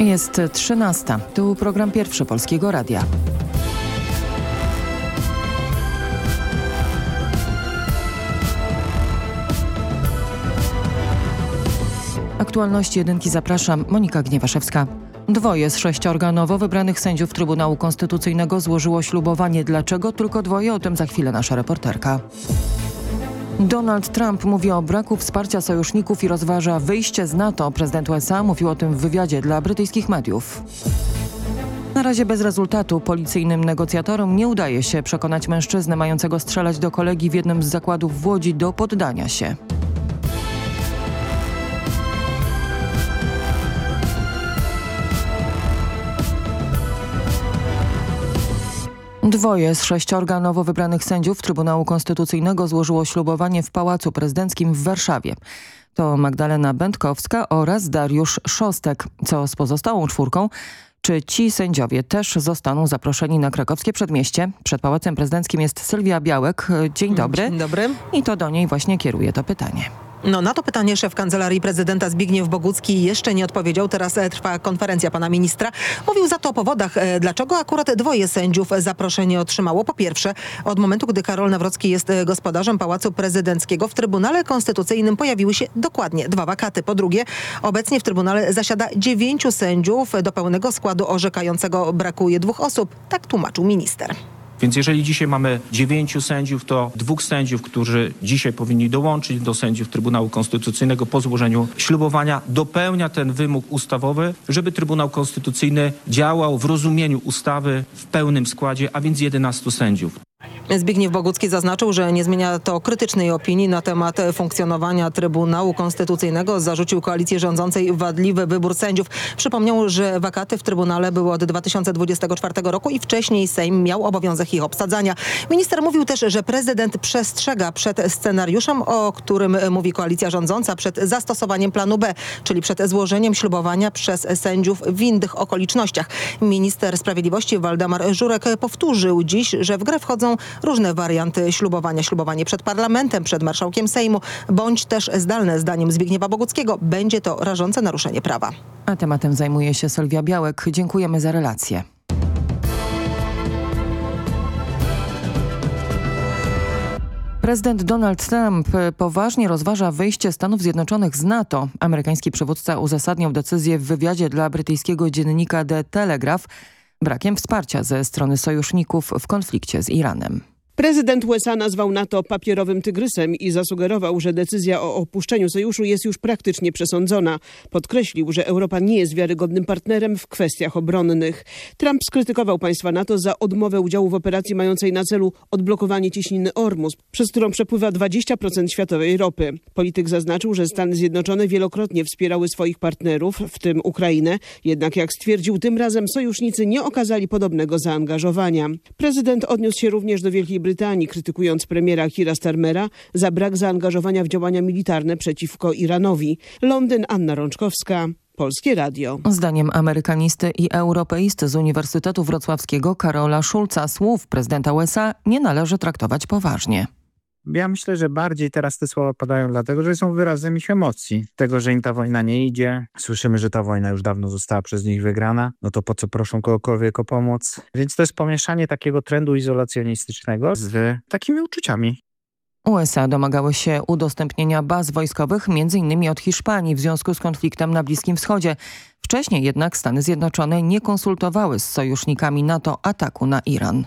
Jest 13. Tu program pierwszy Polskiego Radia. Aktualności jedynki zapraszam Monika Gniewaszewska. Dwoje z sześciorga nowo wybranych sędziów Trybunału Konstytucyjnego złożyło ślubowanie. Dlaczego tylko dwoje? O tym za chwilę nasza reporterka. Donald Trump mówi o braku wsparcia sojuszników i rozważa wyjście z NATO. Prezydent USA mówił o tym w wywiadzie dla brytyjskich mediów. Na razie bez rezultatu policyjnym negocjatorom nie udaje się przekonać mężczyznę mającego strzelać do kolegi w jednym z zakładów w Łodzi do poddania się. Dwoje z sześciorga nowo wybranych sędziów Trybunału Konstytucyjnego złożyło ślubowanie w Pałacu Prezydenckim w Warszawie. To Magdalena Będkowska oraz Dariusz Szostek. Co z pozostałą czwórką? Czy ci sędziowie też zostaną zaproszeni na krakowskie przedmieście? Przed Pałacem Prezydenckim jest Sylwia Białek. Dzień dobry. Dzień dobry. I to do niej właśnie kieruje to pytanie. No na to pytanie szef Kancelarii Prezydenta Zbigniew Bogucki jeszcze nie odpowiedział. Teraz e, trwa konferencja pana ministra. Mówił za to o powodach, e, dlaczego akurat dwoje sędziów zaproszenie otrzymało. Po pierwsze, od momentu, gdy Karol Nawrocki jest e, gospodarzem Pałacu Prezydenckiego, w Trybunale Konstytucyjnym pojawiły się dokładnie dwa wakaty. Po drugie, obecnie w Trybunale zasiada dziewięciu sędziów. Do pełnego składu orzekającego brakuje dwóch osób. Tak tłumaczył minister. Więc jeżeli dzisiaj mamy dziewięciu sędziów, to dwóch sędziów, którzy dzisiaj powinni dołączyć do sędziów Trybunału Konstytucyjnego po złożeniu ślubowania, dopełnia ten wymóg ustawowy, żeby Trybunał Konstytucyjny działał w rozumieniu ustawy w pełnym składzie, a więc 11 sędziów. Zbigniew Bogucki zaznaczył, że nie zmienia to krytycznej opinii na temat funkcjonowania Trybunału Konstytucyjnego. Zarzucił koalicji rządzącej wadliwy wybór sędziów. Przypomniał, że wakaty w Trybunale były od 2024 roku i wcześniej Sejm miał obowiązek ich obsadzania. Minister mówił też, że prezydent przestrzega przed scenariuszem, o którym mówi koalicja rządząca, przed zastosowaniem planu B, czyli przed złożeniem ślubowania przez sędziów w innych okolicznościach. Minister Sprawiedliwości Waldemar Żurek powtórzył dziś, że w grę wchodzą różne warianty ślubowania. Ślubowanie przed parlamentem, przed marszałkiem Sejmu, bądź też zdalne zdaniem Zbigniewa Boguckiego. Będzie to rażące naruszenie prawa. A tematem zajmuje się Sylwia Białek. Dziękujemy za relację. Prezydent Donald Trump poważnie rozważa wyjście Stanów Zjednoczonych z NATO. Amerykański przywódca uzasadniał decyzję w wywiadzie dla brytyjskiego dziennika The Telegraph brakiem wsparcia ze strony sojuszników w konflikcie z Iranem. Prezydent USA nazwał NATO papierowym tygrysem i zasugerował, że decyzja o opuszczeniu sojuszu jest już praktycznie przesądzona. Podkreślił, że Europa nie jest wiarygodnym partnerem w kwestiach obronnych. Trump skrytykował państwa NATO za odmowę udziału w operacji mającej na celu odblokowanie ciśniny Ormus, przez którą przepływa 20% światowej ropy. Polityk zaznaczył, że Stany Zjednoczone wielokrotnie wspierały swoich partnerów, w tym Ukrainę, jednak jak stwierdził, tym razem sojusznicy nie okazali podobnego zaangażowania. Prezydent odniósł się również do Wielkiej Brytanii, krytykując premiera Kira Starmera za brak zaangażowania w działania militarne przeciwko Iranowi. Londyn, Anna Rączkowska. Polskie Radio. Zdaniem amerykanisty i europeisty z Uniwersytetu Wrocławskiego Karola Schulza słów prezydenta USA nie należy traktować poważnie. Ja myślę, że bardziej teraz te słowa padają dlatego, że są wyrazem ich emocji. Tego, że im ta wojna nie idzie. Słyszymy, że ta wojna już dawno została przez nich wygrana. No to po co proszą kogokolwiek o pomoc? Więc to jest pomieszanie takiego trendu izolacjonistycznego z takimi uczuciami. USA domagały się udostępnienia baz wojskowych m.in. od Hiszpanii w związku z konfliktem na Bliskim Wschodzie. Wcześniej jednak Stany Zjednoczone nie konsultowały z sojusznikami NATO ataku na Iran.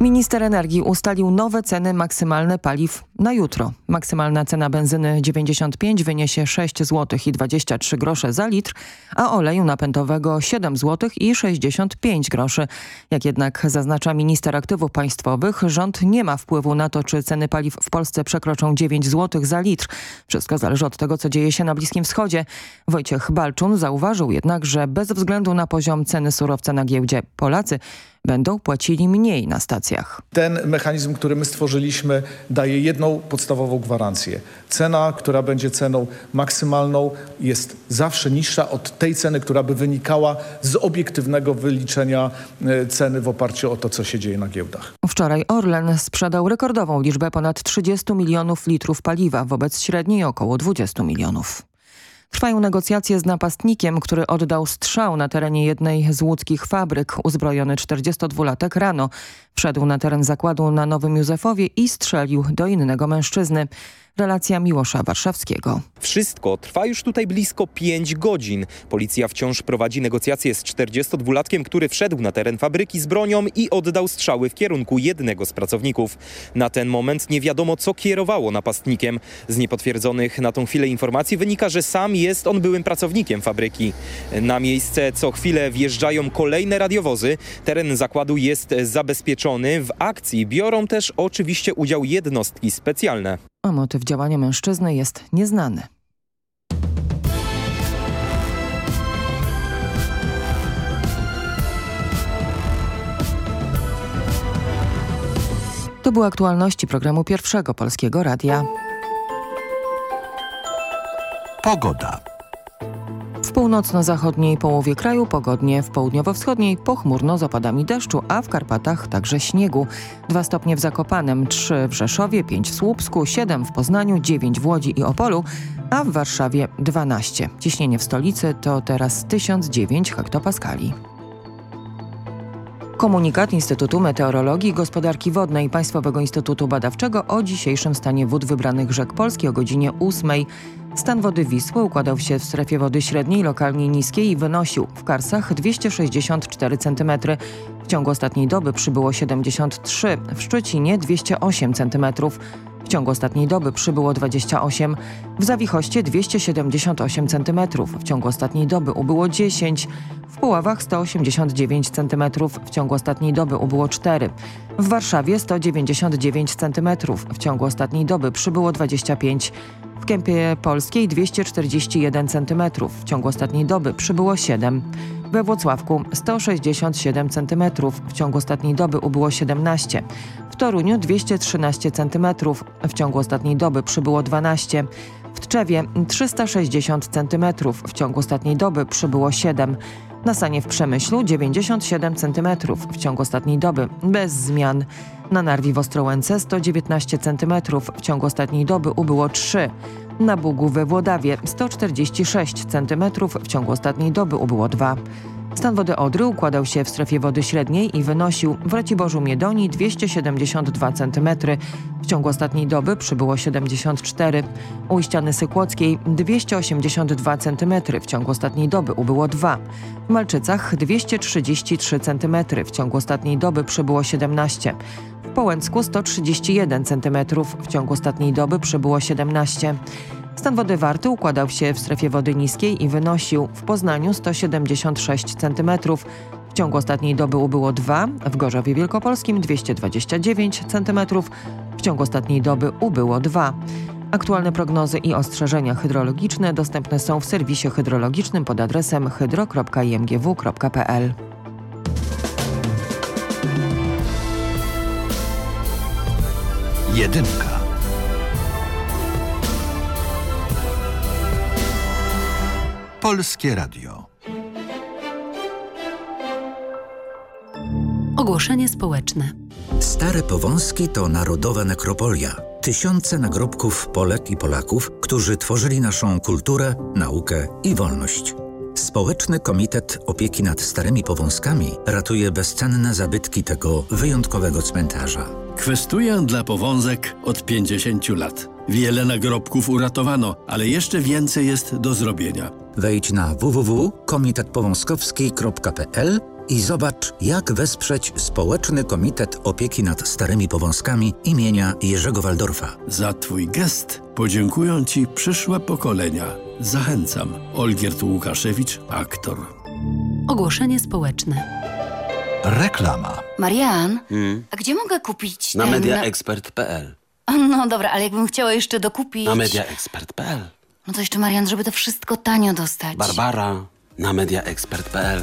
Minister energii ustalił nowe ceny maksymalne paliw na jutro. Maksymalna cena benzyny 95 wyniesie 6 zł i 23 grosze za litr, a oleju napędowego 7 zł i 65 groszy. Jak jednak zaznacza minister aktywów państwowych, rząd nie ma wpływu na to, czy ceny paliw w Polsce przekroczą 9 zł za litr. Wszystko zależy od tego, co dzieje się na Bliskim Wschodzie. Wojciech Balczun zauważył jednak, że bez względu na poziom ceny surowca na giełdzie Polacy będą płacili mniej na negocjacjach. Ten mechanizm, który my stworzyliśmy, daje jedną podstawową gwarancję. Cena, która będzie ceną maksymalną, jest zawsze niższa od tej ceny, która by wynikała z obiektywnego wyliczenia e, ceny w oparciu o to, co się dzieje na giełdach. Wczoraj Orlen sprzedał rekordową liczbę ponad 30 milionów litrów paliwa wobec średniej około 20 milionów. Trwają negocjacje z napastnikiem, który oddał strzał na terenie jednej z łódzkich fabryk. Uzbrojony 42-latek rano wszedł na teren zakładu na Nowym Józefowie i strzelił do innego mężczyzny. Relacja Miłosza Warszawskiego. Wszystko trwa już tutaj blisko 5 godzin. Policja wciąż prowadzi negocjacje z 42-latkiem, który wszedł na teren fabryki z bronią i oddał strzały w kierunku jednego z pracowników. Na ten moment nie wiadomo, co kierowało napastnikiem. Z niepotwierdzonych na tą chwilę informacji wynika, że sam jest on byłym pracownikiem fabryki. Na miejsce co chwilę wjeżdżają kolejne radiowozy. Teren zakładu jest zabezpieczony. W akcji biorą też oczywiście udział jednostki specjalne. A motyw działania mężczyzny jest nieznany. To były aktualności programu Pierwszego Polskiego Radia. Pogoda. W północno-zachodniej połowie kraju pogodnie, w południowo-wschodniej pochmurno z opadami deszczu, a w Karpatach także śniegu. 2 stopnie w Zakopanem, 3 w Rzeszowie, 5 w Słupsku, 7 w Poznaniu, 9 w Łodzi i Opolu, a w Warszawie 12. Ciśnienie w stolicy to teraz 1009 hektopaskali. Komunikat Instytutu Meteorologii i Gospodarki Wodnej Państwowego Instytutu Badawczego o dzisiejszym stanie wód wybranych rzek Polski o godzinie 8. Stan wody Wisły układał się w strefie wody średniej, lokalnie niskiej i wynosił w Karsach 264 cm. W ciągu ostatniej doby przybyło 73, w Szczecinie 208 cm. W ciągu ostatniej doby przybyło 28, w Zawichoście 278 cm. W ciągu ostatniej doby ubyło 10, w Puławach 189 cm. W ciągu ostatniej doby ubyło 4, w Warszawie 199 cm. W ciągu ostatniej doby przybyło 25 w Kępie Polskiej 241 cm. W ciągu ostatniej doby przybyło 7. We Włocławku 167 cm. W ciągu ostatniej doby ubyło 17. W Toruniu 213 cm. W ciągu ostatniej doby przybyło 12. W Tczewie 360 cm. W ciągu ostatniej doby przybyło 7. Na Sanie w Przemyślu 97 cm. W ciągu ostatniej doby bez zmian. Na Narwi w Ostrołęce 119 cm. W ciągu ostatniej doby ubyło 3. Na Bugu we Włodawie 146 cm. W ciągu ostatniej doby ubyło 2. Stan wody Odry układał się w strefie wody średniej i wynosił w Raciborzu Miedonii 272 cm. W ciągu ostatniej doby przybyło 74. U ściany Sykłockiej 282 cm. W ciągu ostatniej doby ubyło 2. W Malczycach 233 cm. W ciągu ostatniej doby przybyło 17. W Połęcku 131 cm. W ciągu ostatniej doby przybyło 17. Stan wody Warty układał się w strefie wody niskiej i wynosił w Poznaniu 176 cm. W ciągu ostatniej doby ubyło 2, w Gorzowie Wielkopolskim 229 cm. W ciągu ostatniej doby ubyło 2. Aktualne prognozy i ostrzeżenia hydrologiczne dostępne są w serwisie hydrologicznym pod adresem hydro.imgw.pl. Jedynka. Polskie Radio. Ogłoszenie społeczne. Stare Powązki to narodowa nekropolia. Tysiące nagrobków Polek i Polaków, którzy tworzyli naszą kulturę, naukę i wolność. Społeczny Komitet Opieki nad Starymi Powązkami ratuje bezcenne zabytki tego wyjątkowego cmentarza. Kwestuję dla powązek od 50 lat. Wiele nagrobków uratowano, ale jeszcze więcej jest do zrobienia. Wejdź na www.komitetpowązkowski.pl i zobacz, jak wesprzeć Społeczny Komitet Opieki nad Starymi Powązkami imienia Jerzego Waldorfa. Za Twój gest podziękują Ci przyszłe pokolenia. Zachęcam. Olgierd Łukaszewicz, aktor. Ogłoszenie społeczne. Reklama. Marian, a gdzie mogę kupić Na ten... mediaexpert.pl No dobra, ale jakbym chciała jeszcze dokupić... Na mediaexpert.pl No to jeszcze, Marian, żeby to wszystko tanio dostać. Barbara na mediaexpert.pl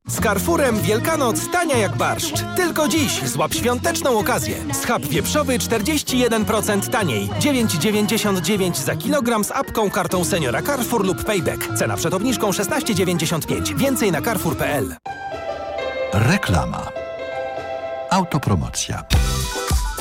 Z Carrefourem Wielkanoc tania jak barszcz. Tylko dziś złap świąteczną okazję. Schab wieprzowy 41% taniej. 9,99 za kilogram z apką, kartą seniora Carrefour lub Payback. Cena przed obniżką 16,95. Więcej na carrefour.pl. Reklama. Autopromocja.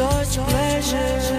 such pleasure.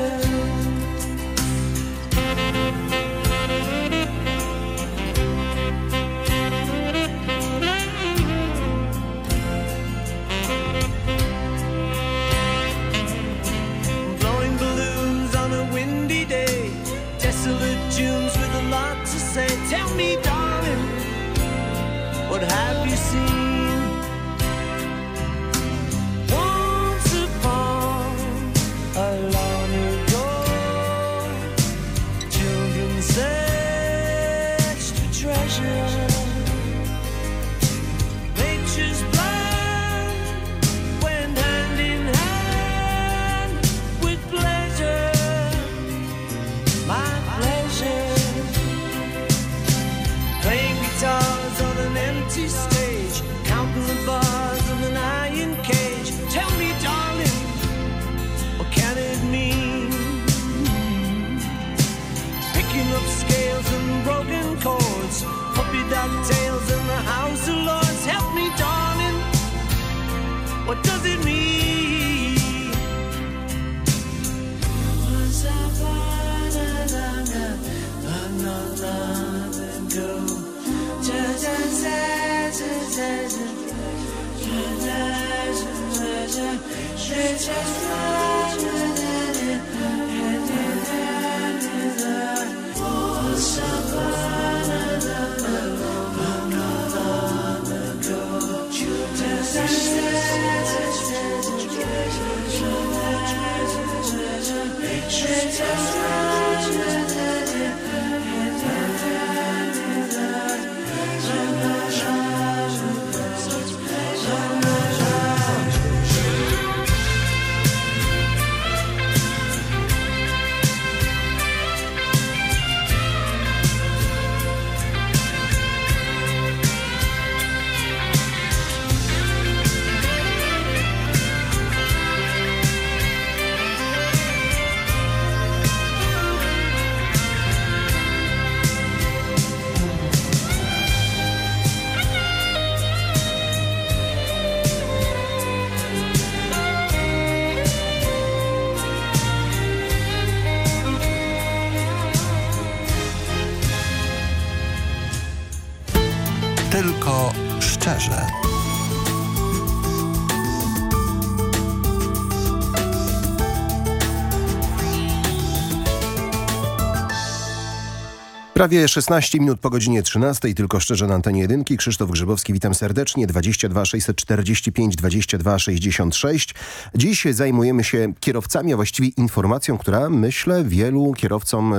Prawie 16 minut po godzinie 13, tylko szczerze na antenie jedynki. Krzysztof Grzybowski, witam serdecznie. 22 645 22 66. Dziś zajmujemy się kierowcami, a właściwie informacją, która myślę wielu kierowcom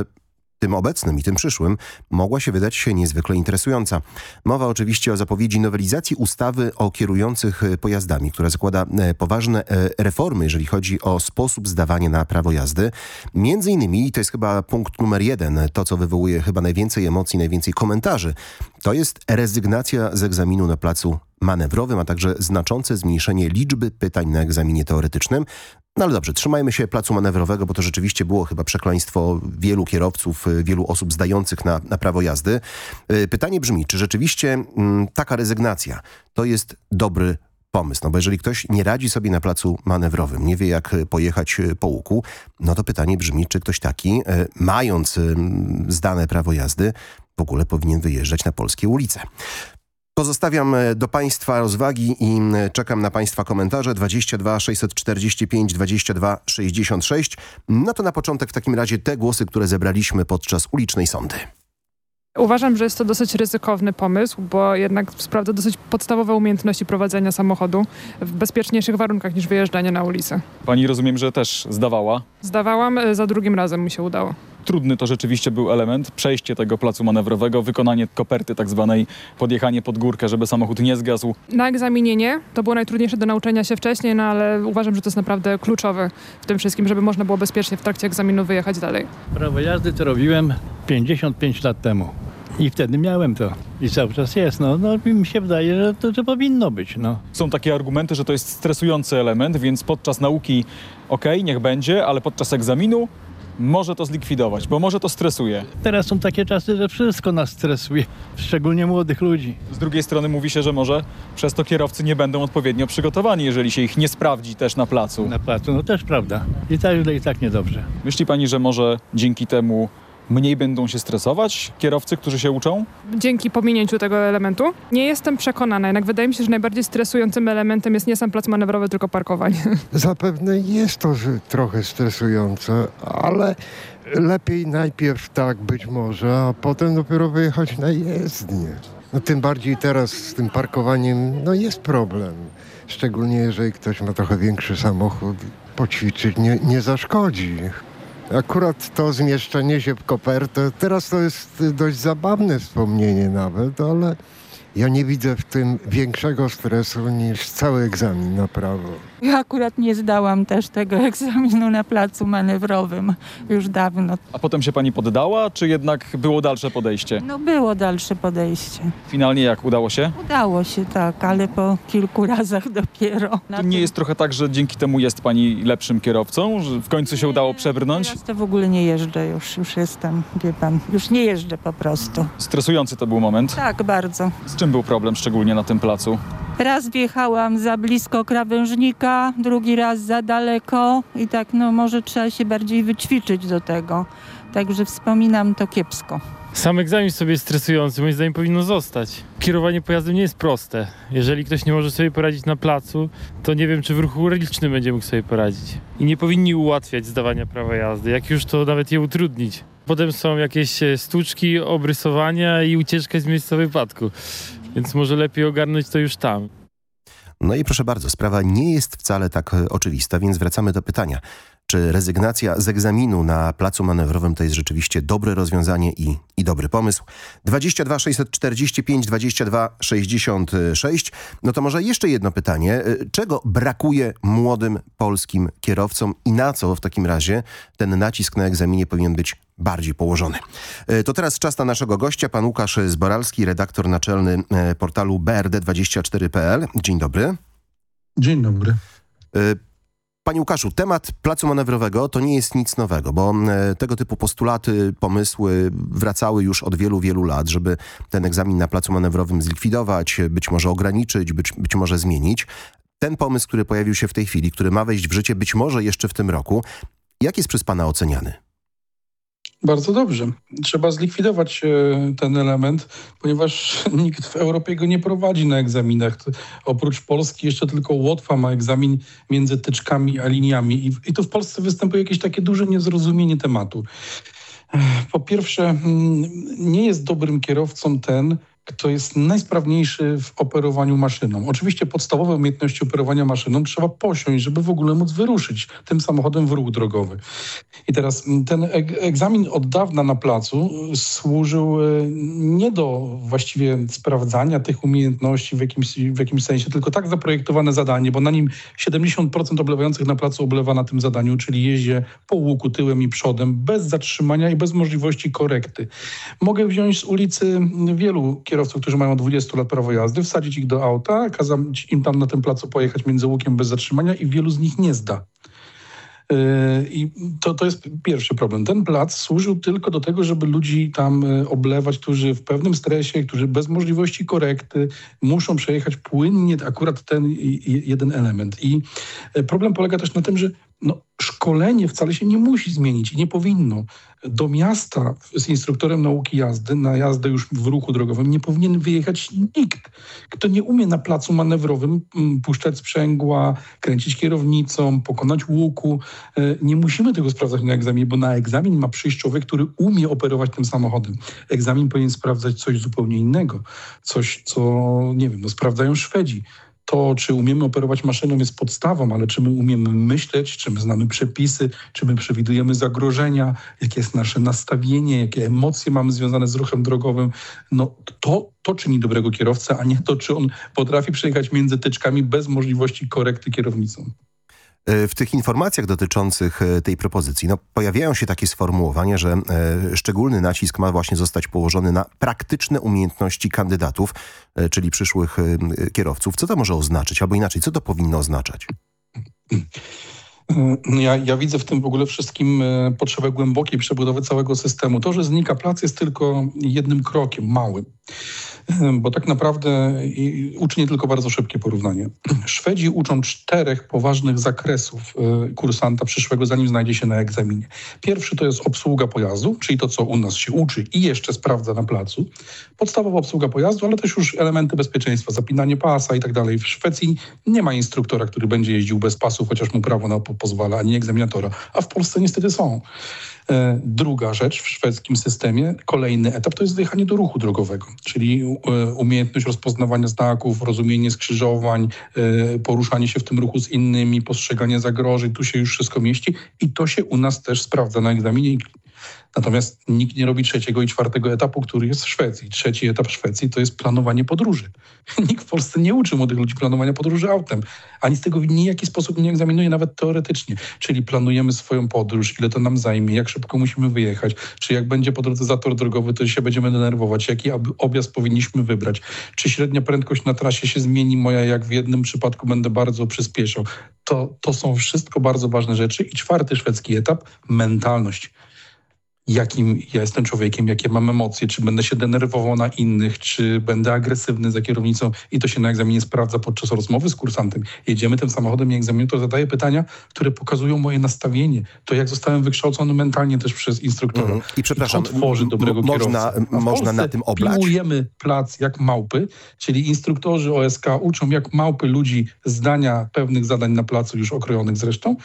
tym obecnym i tym przyszłym, mogła się wydać się niezwykle interesująca. Mowa oczywiście o zapowiedzi nowelizacji ustawy o kierujących pojazdami, która zakłada e, poważne e, reformy, jeżeli chodzi o sposób zdawania na prawo jazdy. Między innymi, to jest chyba punkt numer jeden, to co wywołuje chyba najwięcej emocji, najwięcej komentarzy, to jest rezygnacja z egzaminu na placu manewrowym, a także znaczące zmniejszenie liczby pytań na egzaminie teoretycznym. No ale dobrze, trzymajmy się placu manewrowego, bo to rzeczywiście było chyba przekleństwo wielu kierowców, wielu osób zdających na, na prawo jazdy. Y, pytanie brzmi, czy rzeczywiście mm, taka rezygnacja to jest dobry pomysł? No bo jeżeli ktoś nie radzi sobie na placu manewrowym, nie wie jak pojechać y, po łuku, no to pytanie brzmi, czy ktoś taki, mając zdane prawo jazdy, w ogóle powinien wyjeżdżać na polskie ulice. Pozostawiam e, do Państwa rozwagi i czekam na Państwa komentarze 22 645 22 66. No to na początek w takim razie te głosy, które zebraliśmy podczas ulicznej sądy. Uważam, że jest to dosyć ryzykowny pomysł, bo jednak sprawdza dosyć podstawowe umiejętności prowadzenia samochodu w bezpieczniejszych warunkach niż wyjeżdżanie na ulicę. Pani rozumiem, że też zdawała? Zdawałam, e, za drugim razem mi się udało. Trudny to rzeczywiście był element, przejście tego placu manewrowego, wykonanie koperty tak zwanej, podjechanie pod górkę, żeby samochód nie zgasł. Na egzaminie nie, to było najtrudniejsze do nauczenia się wcześniej, no ale uważam, że to jest naprawdę kluczowe w tym wszystkim, żeby można było bezpiecznie w trakcie egzaminu wyjechać dalej. Prawo jazdy to robiłem 55 lat temu. I wtedy miałem to. I cały czas jest. No, no mi się wydaje, że to, to powinno być. No. Są takie argumenty, że to jest stresujący element, więc podczas nauki ok, niech będzie, ale podczas egzaminu może to zlikwidować, bo może to stresuje. Teraz są takie czasy, że wszystko nas stresuje, szczególnie młodych ludzi. Z drugiej strony mówi się, że może przez to kierowcy nie będą odpowiednio przygotowani, jeżeli się ich nie sprawdzi też na placu. Na placu, no też prawda. I tak źle, i tak niedobrze. Myśli pani, że może dzięki temu mniej będą się stresować kierowcy, którzy się uczą? Dzięki pominięciu tego elementu? Nie jestem przekonana, jednak wydaje mi się, że najbardziej stresującym elementem jest nie sam plac manewrowy, tylko parkowanie. Zapewne jest to że trochę stresujące, ale lepiej najpierw tak być może, a potem dopiero wyjechać na jezdnię. No tym bardziej teraz z tym parkowaniem no jest problem. Szczególnie jeżeli ktoś ma trochę większy samochód, poćwiczyć nie, nie zaszkodzi. Akurat to zmieszczenie się w kopertę, teraz to jest dość zabawne wspomnienie nawet, ale ja nie widzę w tym większego stresu niż cały egzamin na prawo. Ja akurat nie zdałam też tego egzaminu na placu manewrowym już dawno. A potem się pani poddała, czy jednak było dalsze podejście? No było dalsze podejście. Finalnie jak udało się? Udało się tak, ale po kilku razach dopiero. To nie jest trochę tak, że dzięki temu jest pani lepszym kierowcą, że w końcu się udało przebrnąć? Teraz to w ogóle nie jeżdżę już, już jestem, wie pan, już nie jeżdżę po prostu. Stresujący to był moment? Tak, bardzo. Z czym był problem szczególnie na tym placu? Raz wjechałam za blisko krawężnika, drugi raz za daleko i tak no może trzeba się bardziej wyćwiczyć do tego. Także wspominam to kiepsko. Sam egzamin sobie stresujący, moim zdaniem powinno zostać. Kierowanie pojazdem nie jest proste. Jeżeli ktoś nie może sobie poradzić na placu, to nie wiem, czy w ruchu ulicznym będzie mógł sobie poradzić. I nie powinni ułatwiać zdawania prawa jazdy, jak już to nawet je utrudnić. Potem są jakieś e, sztuczki, obrysowania i ucieczka z miejsca wypadku. Więc może lepiej ogarnąć to już tam. No i proszę bardzo, sprawa nie jest wcale tak e, oczywista, więc wracamy do pytania. Czy rezygnacja z egzaminu na placu manewrowym to jest rzeczywiście dobre rozwiązanie i, i dobry pomysł? 22 645 22 66. No to może jeszcze jedno pytanie. E, czego brakuje młodym polskim kierowcom i na co w takim razie ten nacisk na egzaminie powinien być bardziej położony. E, to teraz czas na naszego gościa, pan Łukasz Zboralski, redaktor naczelny e, portalu brd24.pl. Dzień dobry. Dzień dobry. Panie Łukaszu, temat placu manewrowego to nie jest nic nowego, bo tego typu postulaty, pomysły wracały już od wielu, wielu lat, żeby ten egzamin na placu manewrowym zlikwidować, być może ograniczyć, być, być może zmienić. Ten pomysł, który pojawił się w tej chwili, który ma wejść w życie być może jeszcze w tym roku, jak jest przez pana oceniany? Bardzo dobrze. Trzeba zlikwidować e, ten element, ponieważ nikt w Europie go nie prowadzi na egzaminach. To, oprócz Polski jeszcze tylko Łotwa ma egzamin między tyczkami a liniami. I, I tu w Polsce występuje jakieś takie duże niezrozumienie tematu. Po pierwsze, mm, nie jest dobrym kierowcą ten, kto jest najsprawniejszy w operowaniu maszyną. Oczywiście podstawowe umiejętności operowania maszyną trzeba posiąść, żeby w ogóle móc wyruszyć tym samochodem w ruch drogowy. I teraz mm, ten eg- egzamin od dawna na placu y, służył y, nie do właściwie sprawdzania tych umiejętności w jakimś, w jakimś sensie, tylko tak zaprojektowane zadanie, bo na nim 70% oblewających na placu oblewa na tym zadaniu, czyli jeździe po łuku tyłem i przodem, bez zatrzymania i bez możliwości korekty. Mogę wziąć z ulicy wielu kierowców, którzy mają 20 lat prawo jazdy, wsadzić ich do auta, kazać im tam na tym placu pojechać między łukiem bez zatrzymania i wielu z nich nie zda. Yy, I to, to jest pierwszy problem. Ten plac służył tylko do tego, żeby ludzi tam y, oblewać, którzy w pewnym stresie, którzy bez możliwości korekty muszą przejechać płynnie akurat ten jeden element. I y, problem polega też na tym, że no, szkolenie wcale się nie musi zmienić i nie powinno. Do miasta z instruktorem nauki jazdy, na jazdę już w ruchu drogowym, nie powinien wyjechać nikt, kto nie umie na placu manewrowym mm, puszczać sprzęgła, kręcić kierownicą, pokonać łuku. E, Nie musimy tego sprawdzać na egzaminie, bo na egzamin ma przyjść człowiek, który umie operować tym samochodem. Egzamin powinien sprawdzać coś zupełnie innego. Coś, co, nie wiem, no, sprawdzają Szwedzi to, czy umiemy operować maszyną jest podstawą, ale czy my umiemy myśleć, czy my znamy przepisy, czy my przewidujemy zagrożenia, jakie jest nasze nastawienie, jakie emocje mamy związane z ruchem drogowym, no to, to czyni dobrego kierowcę, a nie to, czy on potrafi przejechać między tyczkami bez możliwości korekty kierownicą. E, W tych informacjach dotyczących e, tej propozycji no, pojawiają się takie sformułowania, że e, szczególny nacisk ma właśnie zostać położony na praktyczne umiejętności kandydatów, czyli przyszłych kierowców. Co to może oznaczać? Albo inaczej, co to powinno oznaczać? Ja, ja widzę w tym w ogóle wszystkim potrzebę głębokiej przebudowy całego systemu. To, że znika plac jest tylko jednym krokiem, małym. Bo tak naprawdę uczynię tylko bardzo szybkie porównanie. Szwedzi uczą czterech poważnych zakresów e, kursanta przyszłego, zanim znajdzie się na egzaminie. Pierwszy to jest obsługa pojazdu, czyli to, co u nas się uczy i jeszcze sprawdza na placu. Podstawowa obsługa pojazdu, ale też już elementy bezpieczeństwa, zapinanie pasa i tak dalej. W Szwecji nie ma instruktora, który będzie jeździł bez pasu, chociaż mu prawo na to pozwala, ani egzaminatora. A w Polsce niestety są. E, Druga rzecz w szwedzkim systemie, kolejny etap, to jest wyjechanie do ruchu drogowego, czyli e, umiejętność rozpoznawania znaków, rozumienie skrzyżowań, e, poruszanie się w tym ruchu z innymi, postrzeganie zagrożeń, tu się już wszystko mieści i to się u nas też sprawdza na egzaminie. Natomiast nikt nie robi trzeciego i czwartego etapu, który jest w Szwecji. Trzeci etap w Szwecji to jest planowanie podróży. Nikt w Polsce nie uczy młodych ludzi planowania podróży autem, ani z tego w nijaki sposób nie egzaminuje, nawet teoretycznie. Czyli planujemy swoją podróż, ile to nam zajmie, jak szybko musimy wyjechać, czy jak będzie po drodze zator drogowy, to się będziemy denerwować, jaki ob- objazd powinniśmy wybrać, czy średnia prędkość na trasie się zmieni moja, jak w jednym przypadku będę bardzo przyspieszał. To, to są wszystko bardzo ważne rzeczy. I czwarty szwedzki etap, mentalność jakim ja jestem człowiekiem, jakie mam emocje, czy będę się denerwował na innych, czy będę agresywny za kierownicą i to się na egzaminie sprawdza podczas rozmowy z kursantem. Jedziemy tym samochodem i egzaminiator zadaje pytania, które pokazują moje nastawienie, to jak zostałem wykształcony mentalnie też przez instruktora. Mhm. I przepraszam, to tworzy dobrego można- kierowcę. Można Polsce na tym oblać? Pilnujemy plac jak małpy, czyli instruktorzy OSK uczą jak małpy ludzi zdania pewnych zadań na placu, już okrojonych zresztą.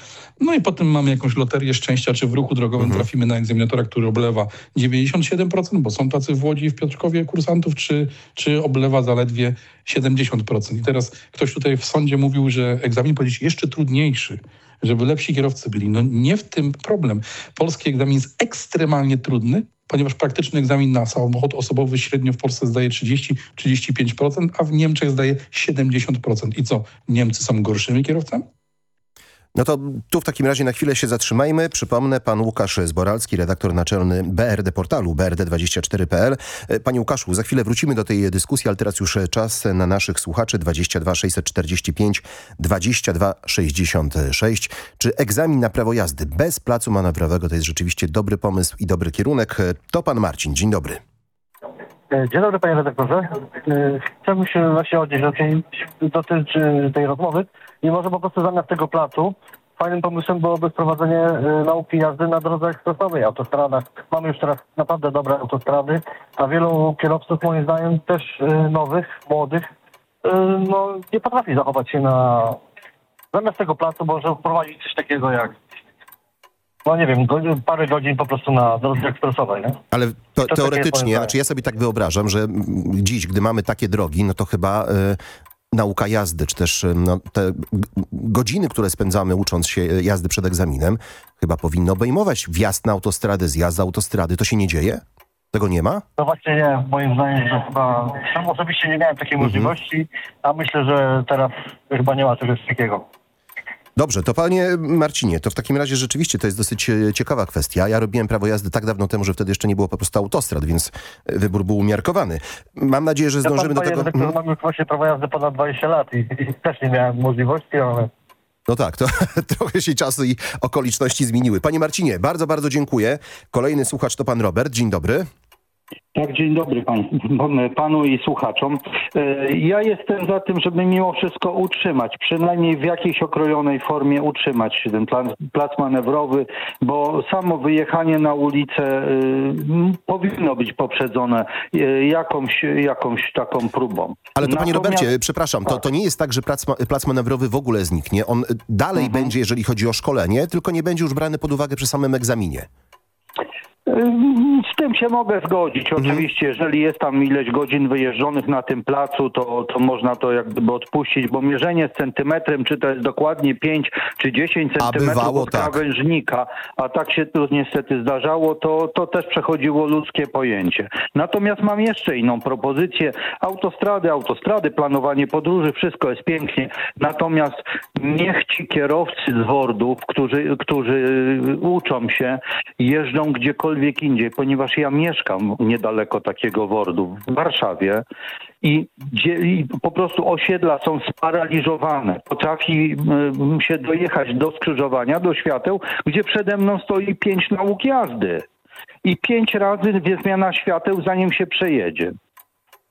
No i potem mamy jakąś loterię szczęścia, czy w ruchu drogowym Mhm. trafimy na egzaminatora, który oblewa 97%, bo są tacy w Łodzi i w Piotrkowie kursantów, czy, czy oblewa zaledwie 70%. I teraz ktoś tutaj w sądzie mówił, że egzamin powinien być jeszcze trudniejszy, żeby lepsi kierowcy byli. No nie w tym problem. Polski egzamin jest ekstremalnie trudny, ponieważ praktyczny egzamin na samochód osobowy średnio w Polsce zdaje 30-35%, a w Niemczech zdaje 70%. I co, Niemcy są gorszymi kierowcami? No to tu w takim razie na chwilę się zatrzymajmy. Przypomnę, pan Łukasz Zboralski, redaktor naczelny BRD portalu brd24.pl. E, Panie Łukaszu, za chwilę wrócimy do tej dyskusji, ale teraz już czas na naszych słuchaczy 22 645 22 66. Czy egzamin na prawo jazdy bez placu manewrowego to jest rzeczywiście dobry pomysł i dobry kierunek? E, To pan Marcin. Dzień dobry. E, Dzień dobry panie redaktorze. E, Chciałbym się właśnie odnieść do tej, dotyczy tej rozmowy i może po prostu zamiast tego placu fajnym pomysłem byłoby wprowadzenie y, nauki jazdy na drodze ekspresowej, autostradach. Mamy już teraz naprawdę dobre autostrady, a wielu kierowców moim zdaniem też y, nowych, młodych, y, no nie potrafi zachować się na... Zamiast tego placu może wprowadzić coś takiego jak no nie wiem, parę godzin po prostu na drodze ekspresowej, nie? Ale to, To teoretycznie, znaczy ja sobie tak wyobrażam, że dziś, gdy mamy takie drogi, no to chyba nauka jazdy, czy też y, no, te godziny, które spędzamy ucząc się jazdy przed egzaminem, chyba powinno obejmować wjazd na autostradę, zjazd z autostrady. To się nie dzieje? Tego nie ma? No właśnie nie, moim zdaniem, że chyba... Sam osobiście nie miałem takiej możliwości, a myślę, że teraz chyba nie ma czegoś takiego. Dobrze, to panie Marcinie, to w takim razie rzeczywiście to jest dosyć e, ciekawa kwestia. Ja robiłem prawo jazdy tak dawno temu, że wtedy jeszcze nie było po prostu autostrad, więc e, wybór był umiarkowany. Mam nadzieję, że zdążymy do ja tego... pan, Mhm. Mam już właśnie prawo jazdy ponad 20 lat i, i też nie miałem możliwości, ale... No tak, to trochę się czasu i okoliczności zmieniły. Panie Marcinie, bardzo, bardzo dziękuję. Kolejny słuchacz to pan Robert. Dzień dobry. Tak, dzień dobry pan, panu i słuchaczom. E, Ja jestem za tym, żeby mimo wszystko utrzymać, przynajmniej w jakiejś okrojonej formie utrzymać ten plac manewrowy, bo samo wyjechanie na ulicę m, powinno być poprzedzone y, jakąś, jakąś taką próbą. Ale to panie Natomiast- Robercie, przepraszam, to, to nie jest tak, że plac, plac manewrowy w ogóle zniknie. On dalej Mhm. będzie, jeżeli chodzi o szkolenie, tylko nie będzie już brany pod uwagę przy samym egzaminie. Tym się mogę zgodzić. Oczywiście, jeżeli jest tam ileś godzin wyjeżdżonych na tym placu, to, to można to jak gdyby odpuścić, bo mierzenie z centymetrem, czy to jest dokładnie 5 czy 10 centymetrów od tak. krawężnika, a tak się tu niestety zdarzało, to, to też przechodziło ludzkie pojęcie. Natomiast mam jeszcze inną propozycję. Autostrady, autostrady, planowanie podróży, wszystko jest pięknie. Natomiast niech ci kierowcy z wordów, którzy, którzy uczą się, jeżdżą gdziekolwiek indziej, ponieważ ja mieszkam niedaleko takiego wordu w Warszawie i, po prostu osiedla są sparaliżowane. Potrafi mm, się dojechać do skrzyżowania, do świateł, gdzie przede mną stoi pięć nauk jazdy. I pięć razy wie zmiana świateł, zanim się przejedzie.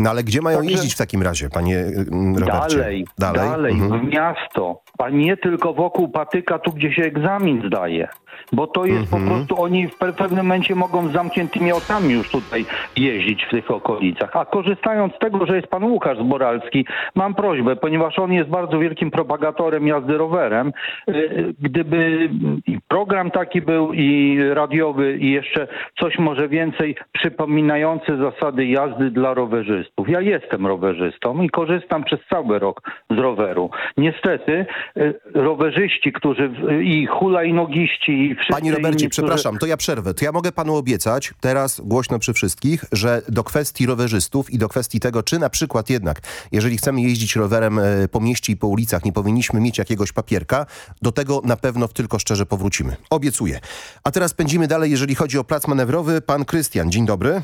No ale gdzie mają Także- jeździć w takim razie, panie y, Robercie? Dalej, dalej, Mhm. w miasto, a nie tylko wokół patyka, tu gdzie się egzamin zdaje. Bo to jest po Mhm. prostu, oni w pe- pewnym momencie mogą z zamkniętymi oczami już tutaj jeździć w tych okolicach. A korzystając z tego, że jest pan Łukasz Zboralski, mam prośbę, ponieważ on jest bardzo wielkim propagatorem jazdy rowerem, y, gdyby i program taki był i radiowy i jeszcze coś może więcej przypominające zasady jazdy dla rowerzystów. Ja jestem rowerzystą i korzystam przez cały rok z roweru. Niestety y, rowerzyści, którzy i hulajnogiści i wszyscy Panie Robercie, inni, którzy- przepraszam, to ja przerwę. To ja mogę panu obiecać, teraz głośno przy wszystkich, że do kwestii rowerzystów i do kwestii tego, czy na przykład jednak, jeżeli chcemy jeździć rowerem e, po mieście i po ulicach, nie powinniśmy mieć jakiegoś papierka, do tego na pewno w tylko szczerze powrócimy. Obiecuję. A teraz pędzimy dalej, jeżeli chodzi o plac manewrowy. Pan Krystian, dzień dobry.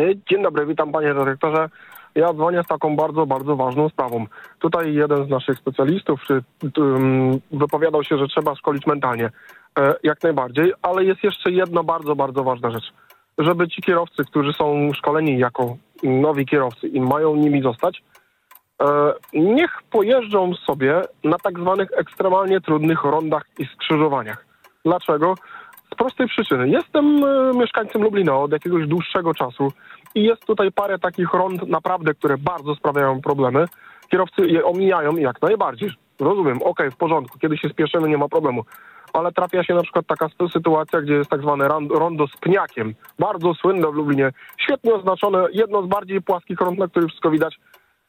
E, Dzień dobry, witam panie dyrektorze. Ja dzwonię z taką bardzo, bardzo ważną sprawą. Tutaj jeden z naszych specjalistów um, wypowiadał się, że trzeba szkolić mentalnie. E, jak najbardziej, ale jest jeszcze jedna bardzo, bardzo ważna rzecz. Żeby ci kierowcy, którzy są szkoleni jako nowi kierowcy i mają nimi zostać, e, niech pojeżdżą sobie na tak zwanych ekstremalnie trudnych rondach i skrzyżowaniach. Dlaczego? Z prostej przyczyny. Jestem e, mieszkańcem Lublina od jakiegoś dłuższego czasu i jest tutaj parę takich rond naprawdę, które bardzo sprawiają problemy. Kierowcy je omijają jak najbardziej. Rozumiem, okej, w porządku, kiedy się spieszymy, nie ma problemu. Ale trafia się na przykład taka sytuacja, gdzie jest tak zwane rondo z pniakiem. Bardzo słynne w Lublinie. Świetnie oznaczone, jedno z bardziej płaskich rond, na których wszystko widać.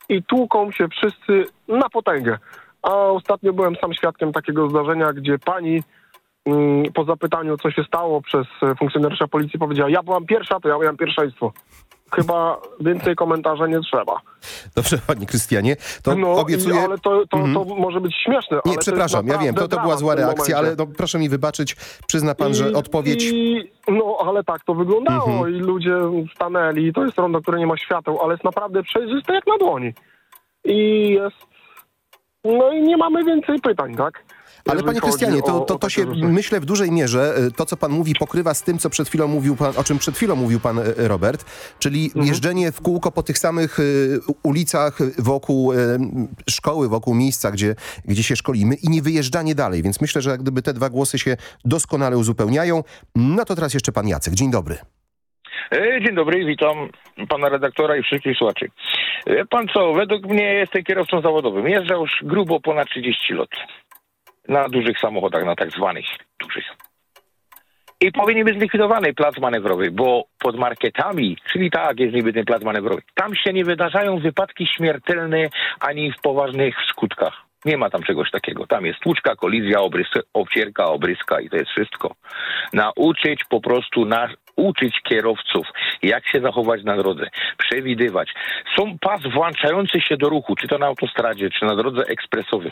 I tłuką się wszyscy na potęgę. A ostatnio byłem sam świadkiem takiego zdarzenia, gdzie pani mm, po zapytaniu, co się stało przez e, funkcjonariusza policji, powiedziała, ja byłam pierwsza, to ja miałam pierwszeństwo. Chyba więcej komentarza nie trzeba. Dobrze, panie Krystianie, to no, obiecuję... i, ale to, to, to może być śmieszne. Nie, przepraszam, ja wiem, to, to była zła reakcja, ale no, proszę mi wybaczyć, przyzna pan, że odpowiedź... I, no, ale tak to wyglądało Mhm. i ludzie stanęli. To jest rondo, które nie ma świateł, ale jest naprawdę przejrzyste jak na dłoni. I jest No i nie mamy więcej pytań, tak? Ale panie Krystianie, to, to, to się myślę w dużej mierze, y, to co pan mówi pokrywa z tym, co przed chwilą mówił pan, o czym przed chwilą mówił pan y, Robert, czyli Mhm. jeżdżenie w kółko po tych samych ulicach wokół szkoły, wokół miejsca, gdzie, gdzie się szkolimy i nie wyjeżdżanie dalej. Więc myślę, że jak gdyby te dwa głosy się doskonale uzupełniają. No to teraz jeszcze pan Jacek. Dzień dobry. E, Dzień dobry, witam pana redaktora i wszystkich słuchaczy. Wie pan co, według mnie jestem kierowcą zawodowym. Jeżdżę już grubo ponad 30 lat. Na dużych samochodach, na tak zwanych dużych. I powinien być zlikwidowany plac manewrowy, bo pod marketami, czyli tak jest niby ten plac manewrowy, tam się nie wydarzają wypadki śmiertelne ani w poważnych skutkach. Nie ma tam czegoś takiego. Tam jest tłuczka, kolizja, obrys, obcierka, obryska i to jest wszystko. Nauczyć po prostu, na, uczyć kierowców, jak się zachować na drodze, przewidywać. Są pas włączający się do ruchu, czy to na autostradzie, czy na drodze ekspresowej.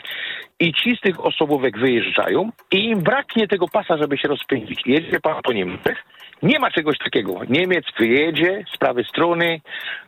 I ci z tych osobówek wyjeżdżają i im braknie tego pasa, żeby się rozpędzić. Jedzie pan po Niemczech, nie ma czegoś takiego. Niemiec wyjedzie z prawej strony,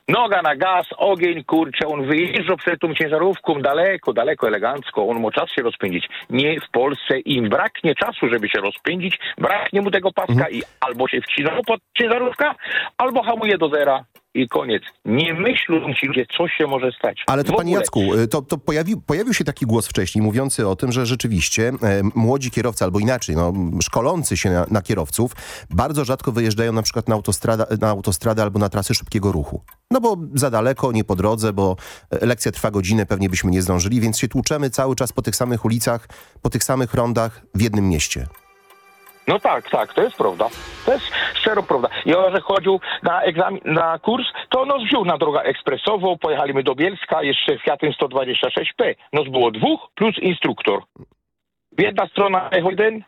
noga na gaz, ogień, kurczę, on wyjeżdża przed tą ciężarówką daleko, daleko, elegancko, on ma czas się rozpędzić. Nie w Polsce im braknie czasu, żeby się rozpędzić, braknie mu tego paska i albo się wcina pod ciężarówka, albo hamuje do zera i koniec. Nie myślą ci ludzie, co się może stać. Ale to panie. Jacku, y, to, to pojawi, pojawił się taki głos wcześniej mówiący o tym, że rzeczywiście e, młodzi kierowcy, albo inaczej, no, szkolący się na, na kierowców, bardzo rzadko wyjeżdżają na przykład na, autostrada, na autostradę albo na trasy szybkiego ruchu. No bo za daleko, nie po drodze, bo e, lekcja trwa godzinę, pewnie byśmy nie zdążyli, więc się tłuczemy cały czas po tych samych ulicach, po tych samych rondach w jednym mieście. No tak, tak, to jest prawda. To jest szczero prawda. Ja, że chodził na egzamin, na kurs, to nos wziął na drogę ekspresową, pojechaliśmy do Bielska, jeszcze Fiatem 126P. Nos było dwóch plus instruktor. Jedna strona jechał jeden,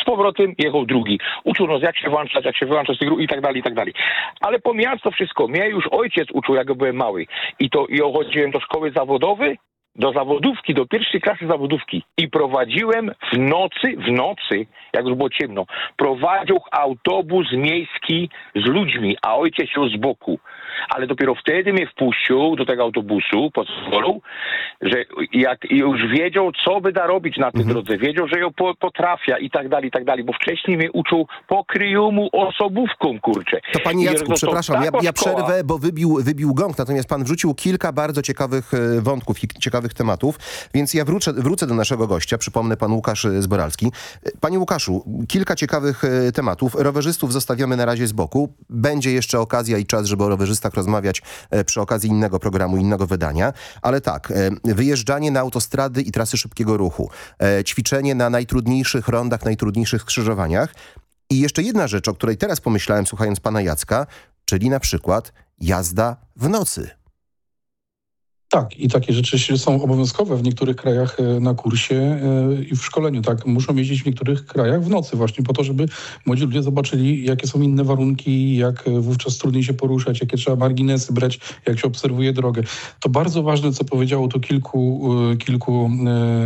z powrotem jechał drugi. Uczył nas, jak się włączać, jak się wyłączać z tych i tak dalej, i tak dalej. Ale pomijając to wszystko, mnie już ojciec uczył, jak byłem mały. I to ja chodziłem do szkoły zawodowej, do zawodówki, do pierwszej klasy zawodówki i prowadziłem w nocy, w nocy, jak już było ciemno, prowadził autobus miejski z ludźmi, a ojciec się z boku. Ale dopiero wtedy mnie wpuścił do tego autobusu, pozwolił, że jak już wiedział, co by da robić na tej drodze, wiedział, że ją po, potrafia i tak dalej, i tak dalej, bo wcześniej mnie uczył po kryjomu osobówką, kurczę. To panie I Jacku, to przepraszam, ja, ja przerwę, bo wybił, wybił gong, natomiast pan wrzucił kilka bardzo ciekawych e, wątków i ciekawych tematów, więc ja wrócę, wrócę do naszego gościa, przypomnę pan Łukasz e, Zboralski. E, Panie Łukaszu, kilka ciekawych tematów, rowerzystów zostawiamy na razie z boku, będzie jeszcze okazja i czas, żeby o rowerzystach rozmawiać e, przy okazji innego programu, innego wydania, ale tak, e, wyjeżdżanie na autostrady i trasy szybkiego ruchu, e, ćwiczenie na najtrudniejszych rondach, najtrudniejszych skrzyżowaniach, i jeszcze jedna rzecz, o której teraz pomyślałem, słuchając pana Jacka, czyli na przykład jazda w nocy. Tak, i takie rzeczy są obowiązkowe w niektórych krajach e, na kursie e, i w szkoleniu. Tak, muszą jeździć w niektórych krajach w nocy właśnie po to, żeby młodzi ludzie zobaczyli, jakie są inne warunki, jak e, wówczas trudniej się poruszać, jakie trzeba marginesy brać, jak się obserwuje drogę. To bardzo ważne, co powiedziało tu kilku, kilku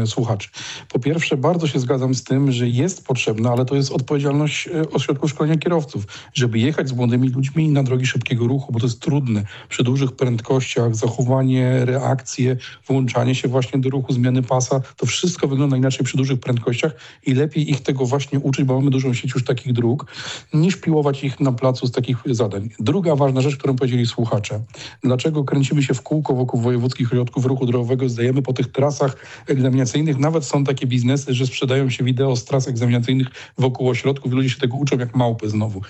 słuchaczy. Po pierwsze, bardzo się zgadzam z tym, że jest potrzebna, ale to jest odpowiedzialność ośrodków szkolenia kierowców, żeby jechać z młodymi ludźmi na drogi szybkiego ruchu, bo to jest trudne. Przy dużych prędkościach, zachowanie, reakcje, włączanie się właśnie do ruchu, zmiany pasa, to wszystko wygląda inaczej przy dużych prędkościach i lepiej ich tego właśnie uczyć, bo mamy dużą sieć już takich dróg, niż piłować ich na placu z takich zadań. Druga ważna rzecz, którą powiedzieli słuchacze. Dlaczego kręcimy się w kółko wokół wojewódzkich ośrodków ruchu drogowego, zdajemy po tych trasach egzaminacyjnych. Nawet są takie biznesy, że sprzedają się wideo z tras egzaminacyjnych wokół ośrodków i ludzie się tego uczą jak małpy znowu.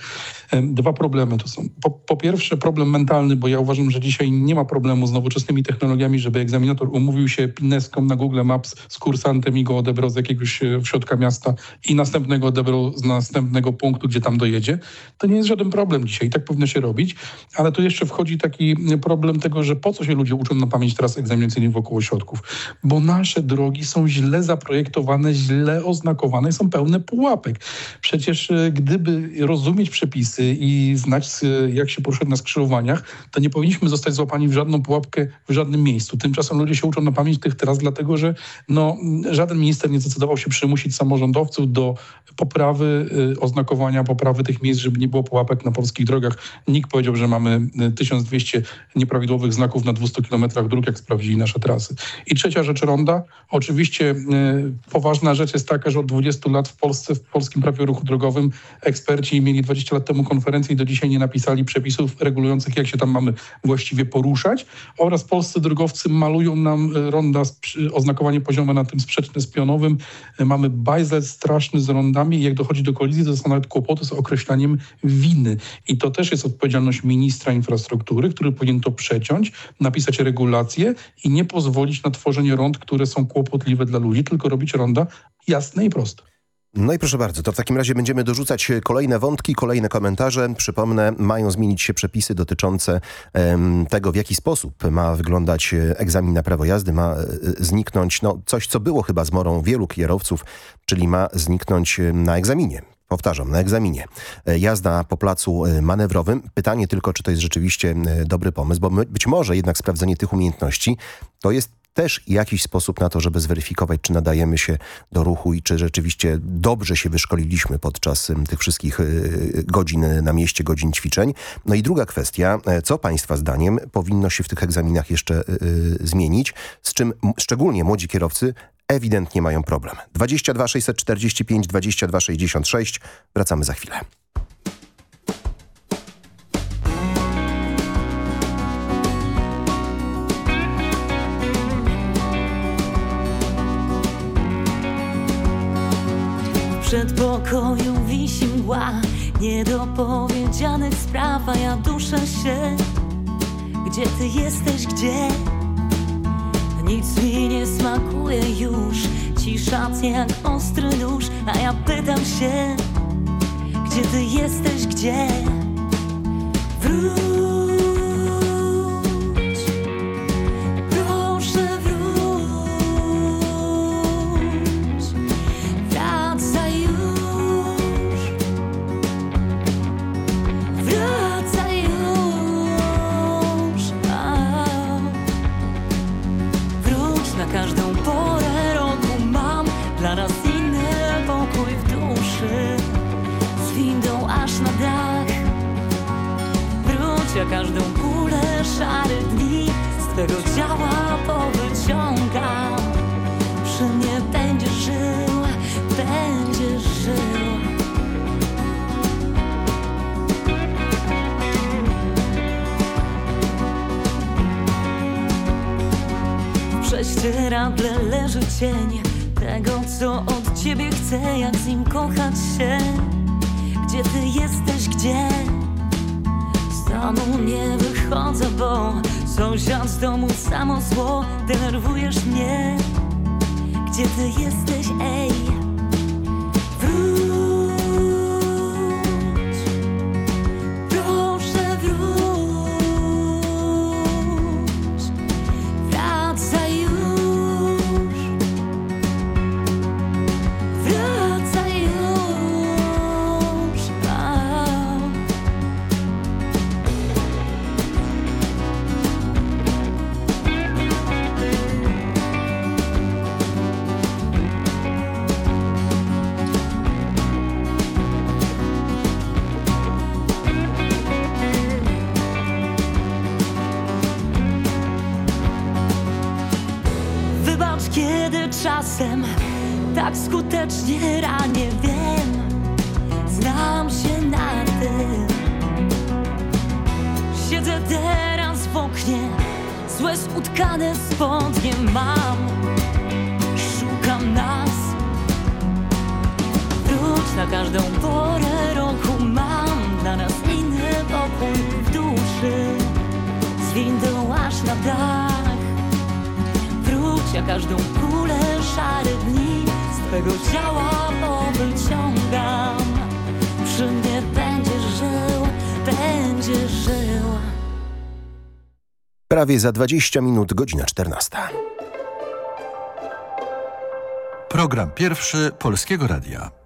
Dwa problemy to są. Po, po pierwsze problem mentalny, bo ja uważam, że dzisiaj nie ma problemu z nowoczesnymi technologiami, żeby egzaminator umówił się pineską na Google Maps z kursantem i go odebrał z jakiegoś e, środka miasta i następnego odebrał z następnego punktu, gdzie tam dojedzie. To nie jest żaden problem dzisiaj. Tak powinno się robić, ale tu jeszcze wchodzi taki problem tego, że po co się ludzie uczą na pamięć tras egzaminacyjnych wokół ośrodków? Bo nasze drogi są źle zaprojektowane, źle oznakowane, są pełne pułapek. Przecież e, gdyby rozumieć przepisy i znać, e, jak się poruszać na skrzyżowaniach, to nie powinniśmy zostać złapani w żadną pułapkę w żadnym miejscu. Tymczasem ludzie się uczą na pamięć tych tras, dlatego że no, żaden minister nie zdecydował się przymusić samorządowców do poprawy y, oznakowania, poprawy tych miejsc, żeby nie było pułapek na polskich drogach. Nikt powiedział, że mamy y, 1200 nieprawidłowych znaków na 200 kilometrach dróg, jak sprawdzili nasze trasy. I trzecia rzecz ronda. Oczywiście y, poważna rzecz jest taka, że od 20 lat w Polsce, w polskim prawie ruchu drogowym eksperci mieli 20 lat temu konferencję i do dzisiaj nie napisali przepisów regulujących, jak się tam mamy właściwie poruszać. Oraz polscy drogowcy malują nam y, ronda, oznakowanie poziome na tym sprzeczne z pionowym. Y, Mamy bajzel straszny z rondami i jak dochodzi do kolizji, to są nawet kłopoty z określaniem winy. I to też jest odpowiedzialność ministra infrastruktury, który powinien to przeciąć, napisać regulacje i nie pozwolić na tworzenie rond, które są kłopotliwe dla ludzi, tylko robić ronda jasne i proste. No i proszę bardzo, to w takim razie będziemy dorzucać kolejne wątki, kolejne komentarze. Przypomnę, mają zmienić się przepisy dotyczące em, tego, w jaki sposób ma wyglądać e, egzamin na prawo jazdy. Ma e, zniknąć no, coś, co było chyba zmorą wielu kierowców, czyli ma zniknąć e, na egzaminie. Powtarzam, na egzaminie. E, Jazda po placu e, manewrowym. Pytanie tylko, czy to jest rzeczywiście e, dobry pomysł, bo być może jednak sprawdzenie tych umiejętności to jest też jakiś sposób na to, żeby zweryfikować, czy nadajemy się do ruchu i czy rzeczywiście dobrze się wyszkoliliśmy podczas tych wszystkich e, godzin na mieście, godzin ćwiczeń. No i druga kwestia, e, co Państwa zdaniem powinno się w tych egzaminach jeszcze e, zmienić, z czym szczególnie młodzi kierowcy ewidentnie mają problem. 22 645 22 66. Wracamy za chwilę. Przedpokoju wisi mgła Niedopowiedzianych spraw, a ja duszę się Gdzie ty jesteś, gdzie? Nic mi nie smakuje już Cisza jak ostry nóż A ja pytam się Gdzie ty jesteś, gdzie? Wróć Ja każdą kulę szary dni. Z twego ciała powyciągam Przy mnie będziesz żył, będziesz żył prześcieradle leży cień Tego, co od ciebie chcę. Jak z nim kochać się? Gdzie ty jesteś, gdzie? Domu nie wychodzę, bo Sąsiad z domu samo zło Denerwujesz mnie Gdzie ty jesteś, ej? Skutecznie ranię, wiem, znam się na tym. Siedzę teraz w oknie, złe utkane spodnie mam, szukam nas. Wróć na każdą porę roku, mam dla nas inny pokój w duszy, z windą aż na dach. Wróć, ja każdą kulę szarych dni twego ciała powyciągam. Przy mnie będziesz żył, będziesz żył. Prawie za 20 minut, godzina 14. Program pierwszy Polskiego Radia.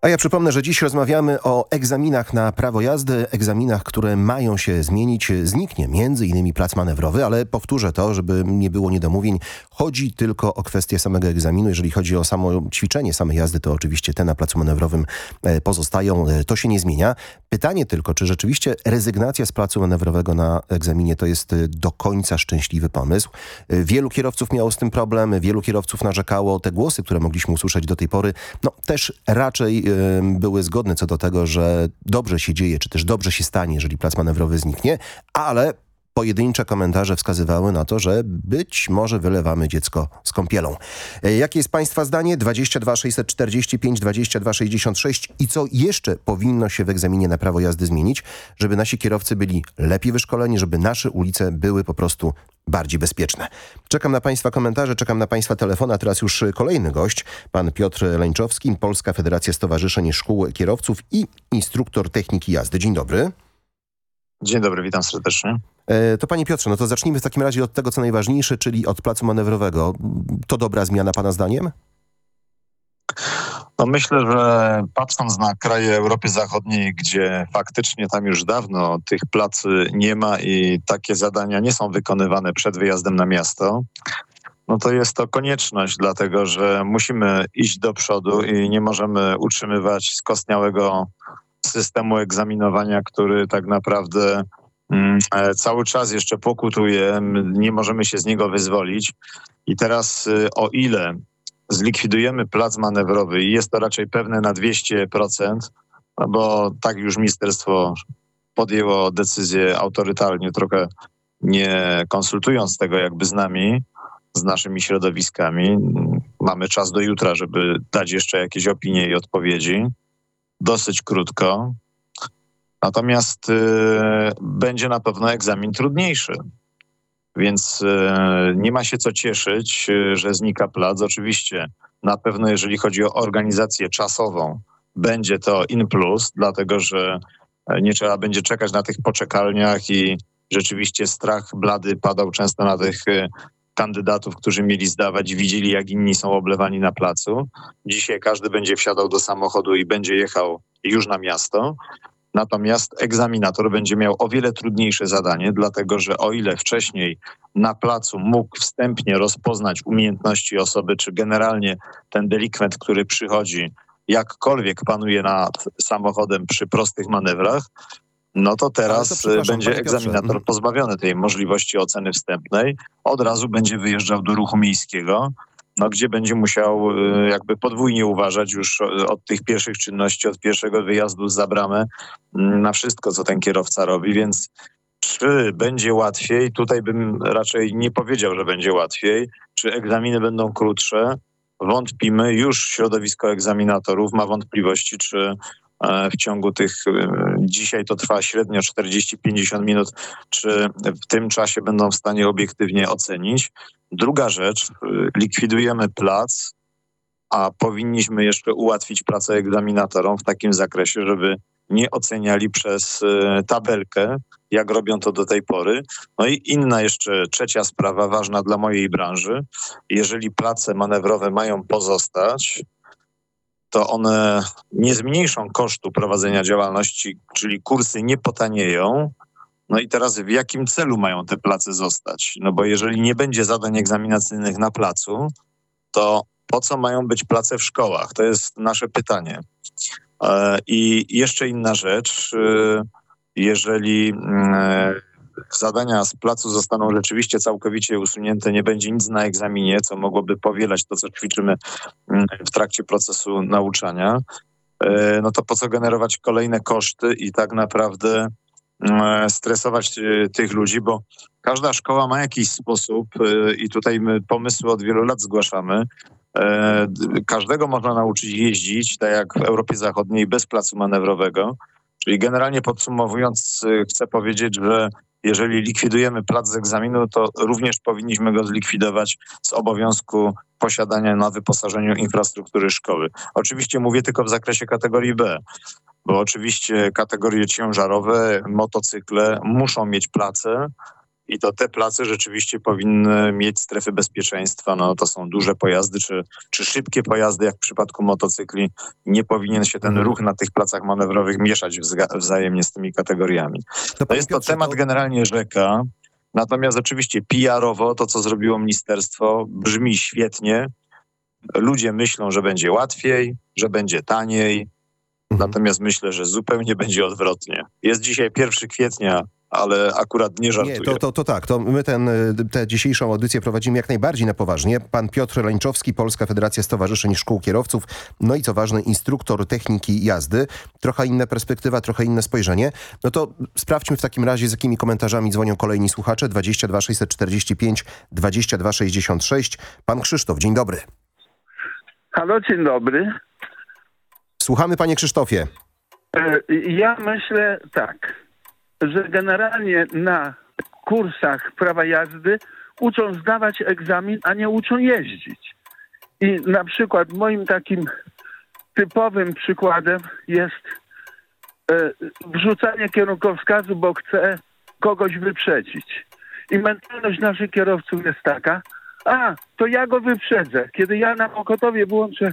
A ja przypomnę, że dziś rozmawiamy o egzaminach na prawo jazdy, egzaminach, które mają się zmienić. Zniknie między innymi plac manewrowy, ale powtórzę to, żeby nie było niedomówień. Chodzi tylko o kwestię samego egzaminu. Jeżeli chodzi o samo ćwiczenie samej jazdy, to oczywiście te na placu manewrowym e, pozostają. E, To się nie zmienia. Pytanie tylko, czy rzeczywiście rezygnacja z placu manewrowego na egzaminie to jest e, do końca szczęśliwy pomysł. Wielu kierowców miało z tym problem, wielu kierowców narzekało. Te głosy, które mogliśmy usłyszeć do tej pory, no też raczej były zgodne co do tego, że dobrze się dzieje, czy też dobrze się stanie, jeżeli plac manewrowy zniknie, ale pojedyncze komentarze wskazywały na to, że być może wylewamy dziecko z kąpielą. E, Jakie jest Państwa zdanie? 22 645 22 66 i co jeszcze powinno się w egzaminie na prawo jazdy zmienić, żeby nasi kierowcy byli lepiej wyszkoleni, żeby nasze ulice były po prostu bardziej bezpieczne. Czekam na Państwa komentarze, czekam na Państwa telefon, a teraz już kolejny gość, pan Piotr Leńczowski, Polska Federacja Stowarzyszeń Szkół Kierowców i instruktor techniki jazdy. Dzień dobry. Dzień dobry, witam serdecznie. E, To panie Piotrze, no to zacznijmy w takim razie od tego, co najważniejsze, czyli od placu manewrowego. To dobra zmiana pana zdaniem? No myślę, że patrząc na kraje Europy Zachodniej, gdzie faktycznie tam już dawno tych placy nie ma i takie zadania nie są wykonywane przed wyjazdem na miasto, no to jest to konieczność, dlatego że musimy iść do przodu i nie możemy utrzymywać skostniałego systemu egzaminowania, który tak naprawdę mm, e, cały czas jeszcze pokutuje, nie możemy się z niego wyzwolić. I teraz y, o ile zlikwidujemy plac manewrowy i jest to raczej pewne na 200%, no bo tak już ministerstwo podjęło decyzję autorytarnie, trochę nie konsultując tego jakby z nami, z naszymi środowiskami. Mamy czas do jutra, żeby dać jeszcze jakieś opinie i odpowiedzi. Dosyć krótko. Natomiast y, będzie na pewno egzamin trudniejszy. Więc e, nie ma się co cieszyć, e, że znika plac. Oczywiście na pewno jeżeli chodzi o organizację czasową, będzie to in plus, dlatego że e, nie trzeba będzie czekać na tych poczekalniach i rzeczywiście strach blady padał często na tych kandydatów, którzy mieli zdawać widzieli, jak inni są oblewani na placu. Dzisiaj każdy będzie wsiadał do samochodu i będzie jechał już na miasto. Natomiast egzaminator będzie miał o wiele trudniejsze zadanie, dlatego że o ile wcześniej na placu mógł wstępnie rozpoznać umiejętności osoby, czy generalnie ten delikwent, który przychodzi, jakkolwiek panuje nad samochodem przy prostych manewrach, no to teraz to będzie egzaminator pozbawiony tej możliwości oceny wstępnej. Od razu będzie wyjeżdżał do ruchu miejskiego, no, gdzie będzie musiał y, jakby podwójnie uważać już od tych pierwszych czynności, od pierwszego wyjazdu za bramę mm, na wszystko, co ten kierowca robi, więc czy będzie łatwiej? Tutaj bym raczej nie powiedział, że będzie łatwiej. Czy egzaminy będą krótsze? Wątpimy. Już środowisko egzaminatorów ma wątpliwości, czy w ciągu tych, e, dzisiaj to trwa średnio 40-50 minut, czy w tym czasie będą w stanie obiektywnie ocenić. Druga rzecz, e, likwidujemy plac, a powinniśmy jeszcze ułatwić pracę egzaminatorom w takim zakresie, żeby nie oceniali przez e, tabelkę, jak robią to do tej pory. No i inna jeszcze trzecia sprawa, ważna dla mojej branży. Jeżeli place manewrowe mają pozostać, to one nie zmniejszą kosztu prowadzenia działalności, czyli kursy nie potanieją. No i teraz w jakim celu mają te place zostać? No bo jeżeli nie będzie zadań egzaminacyjnych na placu, to po co mają być place w szkołach? To jest nasze pytanie. E, I jeszcze inna rzecz, e, jeżeli mm, zadania z placu zostaną rzeczywiście całkowicie usunięte, nie będzie nic na egzaminie, co mogłoby powielać to, co ćwiczymy mm, w trakcie procesu nauczania, e, no to po co generować kolejne koszty i tak naprawdę mm, stresować e, tych ludzi, bo każda szkoła ma jakiś sposób e, i tutaj my pomysły od wielu lat zgłaszamy. E, Każdego można nauczyć jeździć, tak jak w Europie Zachodniej, bez placu manewrowego. Czyli generalnie podsumowując, e, chcę powiedzieć, że jeżeli likwidujemy plac z egzaminu, to również powinniśmy go zlikwidować z obowiązku posiadania na wyposażeniu infrastruktury szkoły. Oczywiście mówię tylko w zakresie kategorii B, bo oczywiście kategorie ciężarowe, motocykle muszą mieć place i to te place rzeczywiście powinny mieć strefy bezpieczeństwa. No, to są duże pojazdy czy, czy szybkie pojazdy, jak w przypadku motocykli. Nie powinien się ten ruch na tych placach manewrowych mieszać wzajemnie z tymi kategoriami. To jest to temat generalnie rzeka. Natomiast oczywiście PR-owo to, co zrobiło ministerstwo, brzmi świetnie. Ludzie myślą, że będzie łatwiej, że będzie taniej. Natomiast myślę, że zupełnie będzie odwrotnie. Jest dzisiaj 1 kwietnia, ale akurat nie żartuję. Nie, to, to, to tak. To my ten, y, tę dzisiejszą audycję prowadzimy jak najbardziej na poważnie. Pan Piotr Leńczowski, Polska Federacja Stowarzyszeń Szkół Kierowców, no i co ważne, instruktor techniki jazdy. Trochę inna perspektywa, trochę inne spojrzenie. No to sprawdźmy w takim razie, z jakimi komentarzami dzwonią kolejni słuchacze. 22 645 22 66. Pan Krzysztof, dzień dobry. Halo, dzień dobry. Słuchamy panie Krzysztofie. E, Ja myślę tak, że generalnie na kursach prawa jazdy uczą zdawać egzamin, a nie uczą jeździć. I na przykład moim takim typowym przykładem jest e, wrzucanie kierunkowskazu, bo chce kogoś wyprzedzić. I mentalność naszych kierowców jest taka, a, to ja go wyprzedzę. Kiedy ja na Mokotowie włączę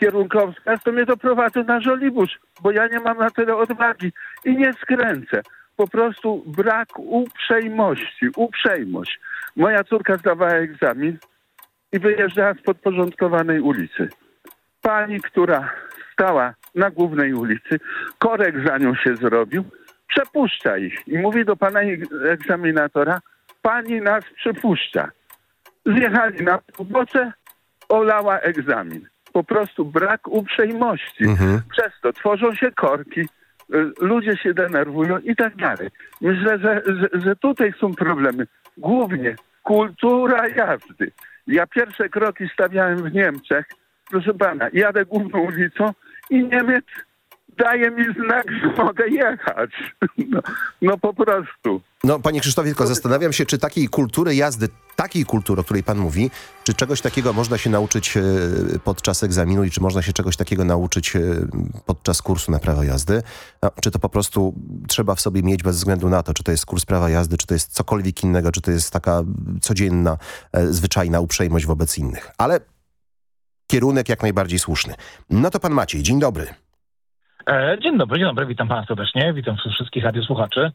kierunkowskaz, to mnie doprowadzą na Żoliborz, bo ja nie mam na tyle odwagi i nie skręcę. Po prostu brak uprzejmości, uprzejmość. Moja córka zdawała egzamin i wyjeżdżała z podporządkowanej ulicy. Pani, która stała na głównej ulicy, korek za nią się zrobił, przepuszcza ich i mówi do pana egzaminatora, pani nas przepuszcza. Zjechali na pobocze, olała egzamin. Po prostu brak uprzejmości. Przez to tworzą się korki, ludzie się denerwują i tak dalej. Myślę, że, że, że tutaj są problemy. Głównie kultura jazdy. Ja pierwsze kroki stawiałem w Niemczech. Proszę pana, jadę główną ulicą i Niemiec daje mi znak, że mogę jechać. No, no po prostu. No, panie Krzysztofie, tylko zastanawiam się, czy takiej kultury jazdy, takiej kultury, o której pan mówi, czy czegoś takiego można się nauczyć e, podczas egzaminu i czy można się czegoś takiego nauczyć e, podczas kursu na prawo jazdy? A, czy to po prostu trzeba w sobie mieć bez względu na to, czy to jest kurs prawa jazdy, czy to jest cokolwiek innego, czy to jest taka codzienna, e, zwyczajna uprzejmość wobec innych. Ale kierunek jak najbardziej słuszny. No to pan Maciej, dzień dobry. E, Dzień dobry, dzień dobry, witam pana serdecznie, witam wszystkich radiosłuchaczy.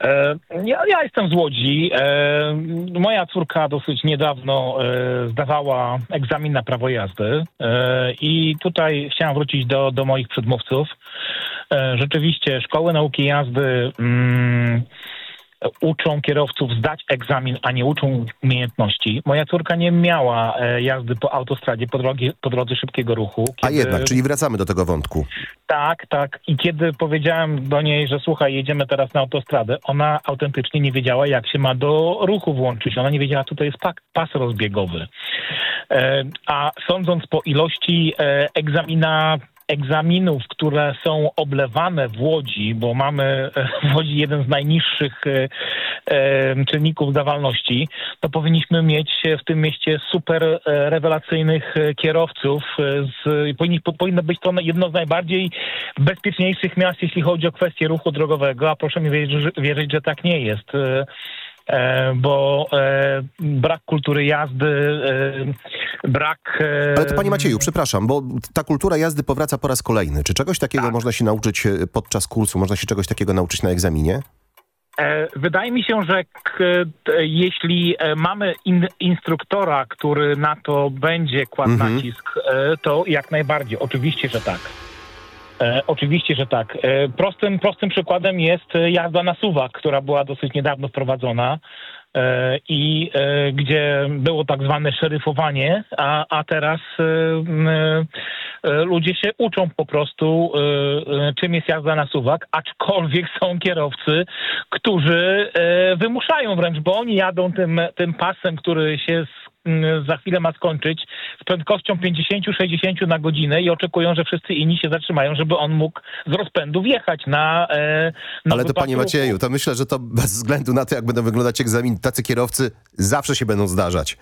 E, Ja, ja jestem z Łodzi. E, Moja córka dosyć niedawno zdawała egzamin na prawo jazdy i tutaj chciałem wrócić do, do moich przedmówców. Rzeczywiście szkoły nauki jazdy mm, uczą kierowców zdać egzamin, a nie uczą umiejętności. Moja córka nie miała e, jazdy po autostradzie, po, drogi, po drodze szybkiego ruchu. A kiedy- jednak, czyli wracamy do tego wątku. tak, tak. I kiedy powiedziałem do niej, że słuchaj, jedziemy teraz na autostradę, ona autentycznie nie wiedziała, jak się ma do ruchu włączyć. Ona nie wiedziała, to jest pas rozbiegowy. E, a sądząc po ilości e, egzamina egzaminów, które są oblewane w Łodzi, bo mamy e, w Łodzi jeden z najniższych e, e, czynników zdawalności, to powinniśmy mieć w tym mieście super rewelacyjnych kierowców. Z, powinni, po, powinno być to jedno z najbardziej bezpieczniejszych miast, jeśli chodzi o kwestię ruchu drogowego, a proszę mi wierzyć, że tak nie jest. E, bo e, brak kultury jazdy, e, brak... Ale to panie Macieju, przepraszam, bo ta kultura jazdy powraca po raz kolejny. Czy czegoś takiego można się nauczyć podczas kursu, można się czegoś takiego nauczyć na egzaminie? Wydaje mi się, że jeśli mamy in, instruktora, który na to będzie kładł Mhm. nacisk, to jak najbardziej. Oczywiście, że tak. E, oczywiście, że tak. E, prostym, prostym przykładem jest e, jazda na suwak, która była dosyć niedawno wprowadzona e, i e, gdzie było tak zwane szeryfowanie, a, a teraz e, ludzie się uczą po prostu, czym jest jazda na suwak, aczkolwiek są kierowcy, którzy wymuszają wręcz, bo oni jadą tym, tym pasem, który się za chwilę ma skończyć z prędkością 50-60 na godzinę i oczekują, że wszyscy inni się zatrzymają, żeby on mógł z rozpędu wjechać na, e, na Ale to panie. Macieju, to myślę, że to bez względu na to, jak będą wyglądać egzaminy, tacy kierowcy zawsze się będą zdarzać.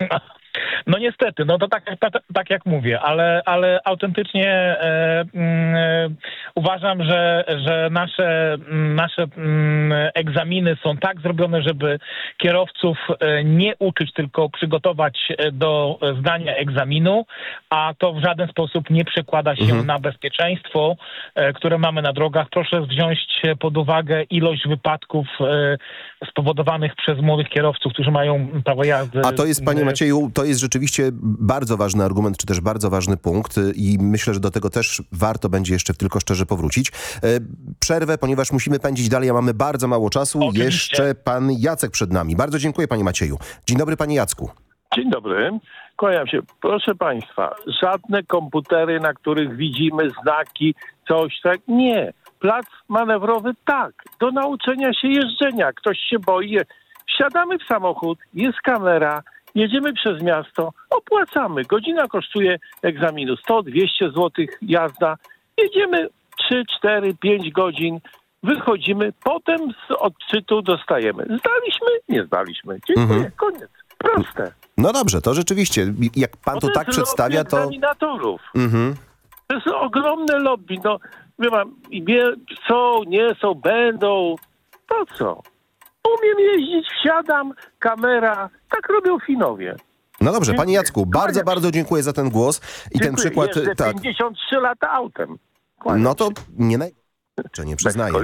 No niestety, no to tak, tak, tak jak mówię, ale, ale autentycznie e, mm, uważam, że, że nasze, mm, nasze mm, egzaminy są tak zrobione, żeby kierowców e, nie uczyć, tylko przygotować e, do zdania egzaminu, a to w żaden sposób nie przekłada się Mhm. na bezpieczeństwo, e, które mamy na drogach. Proszę wziąć pod uwagę ilość wypadków e, spowodowanych przez młodych kierowców, którzy mają prawo jazdy. A to jest, panie e, Macieju, to jest rzeczywiście bardzo ważny argument, czy też bardzo ważny punkt y, i myślę, że do tego też warto będzie jeszcze tylko szczerze powrócić. E, Przerwę, ponieważ musimy pędzić dalej, a mamy bardzo mało czasu. Jeszcze pan Jacek przed nami. Bardzo dziękuję, panie Macieju. Dzień dobry, panie Jacku. Dzień dobry. Kłaniam się. Proszę Państwa, żadne komputery, na których widzimy znaki, coś tak. Nie. Plac manewrowy tak. Do nauczenia się jeżdżenia. Ktoś się boi. Wsiadamy w samochód, jest kamera, jedziemy przez miasto, opłacamy. Godzina kosztuje egzaminu 100-200 zł jazda. Jedziemy 3, 4, 5 godzin. Wychodzimy, potem z odczytu dostajemy. Zdaliśmy? Nie zdaliśmy. Dziękuję. Mhm. Koniec. Proste. No dobrze, to rzeczywiście, jak pan to jest tak przedstawia, to... egzaminatorów. Mhm. To jest ogromne lobby. No, wie pan, wie- są, nie są, będą. Po co? Umiem jeździć, wsiadam, kamera. Tak robią Finowie. No dobrze, panie. Jacku, bardzo, bardzo dziękuję za ten głos i ten Dziękuję. przykład. Jeżdżę Tak, 53 lata autem. no to nie naj... Czy nie przyznaję.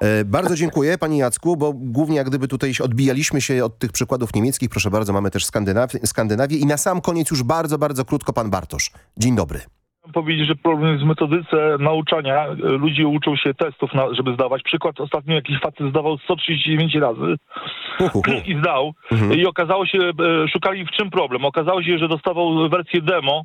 E, bardzo dziękuję panie Jacku, bo głównie jak gdyby tutaj odbijaliśmy się od tych przykładów niemieckich. Proszę bardzo, mamy też Skandynawię, Skandynawię. I na sam koniec już bardzo, bardzo krótko pan Bartosz. Dzień dobry. Chciałem powiedzieć, że problem jest w metodyce nauczania. Ludzie uczą się testów, na, żeby zdawać. Przykład ostatnio jakiś facet zdawał 139 razy i zdał. Mhm. I okazało się, e, szukali w czym problem. Okazało się, że dostawał wersję demo,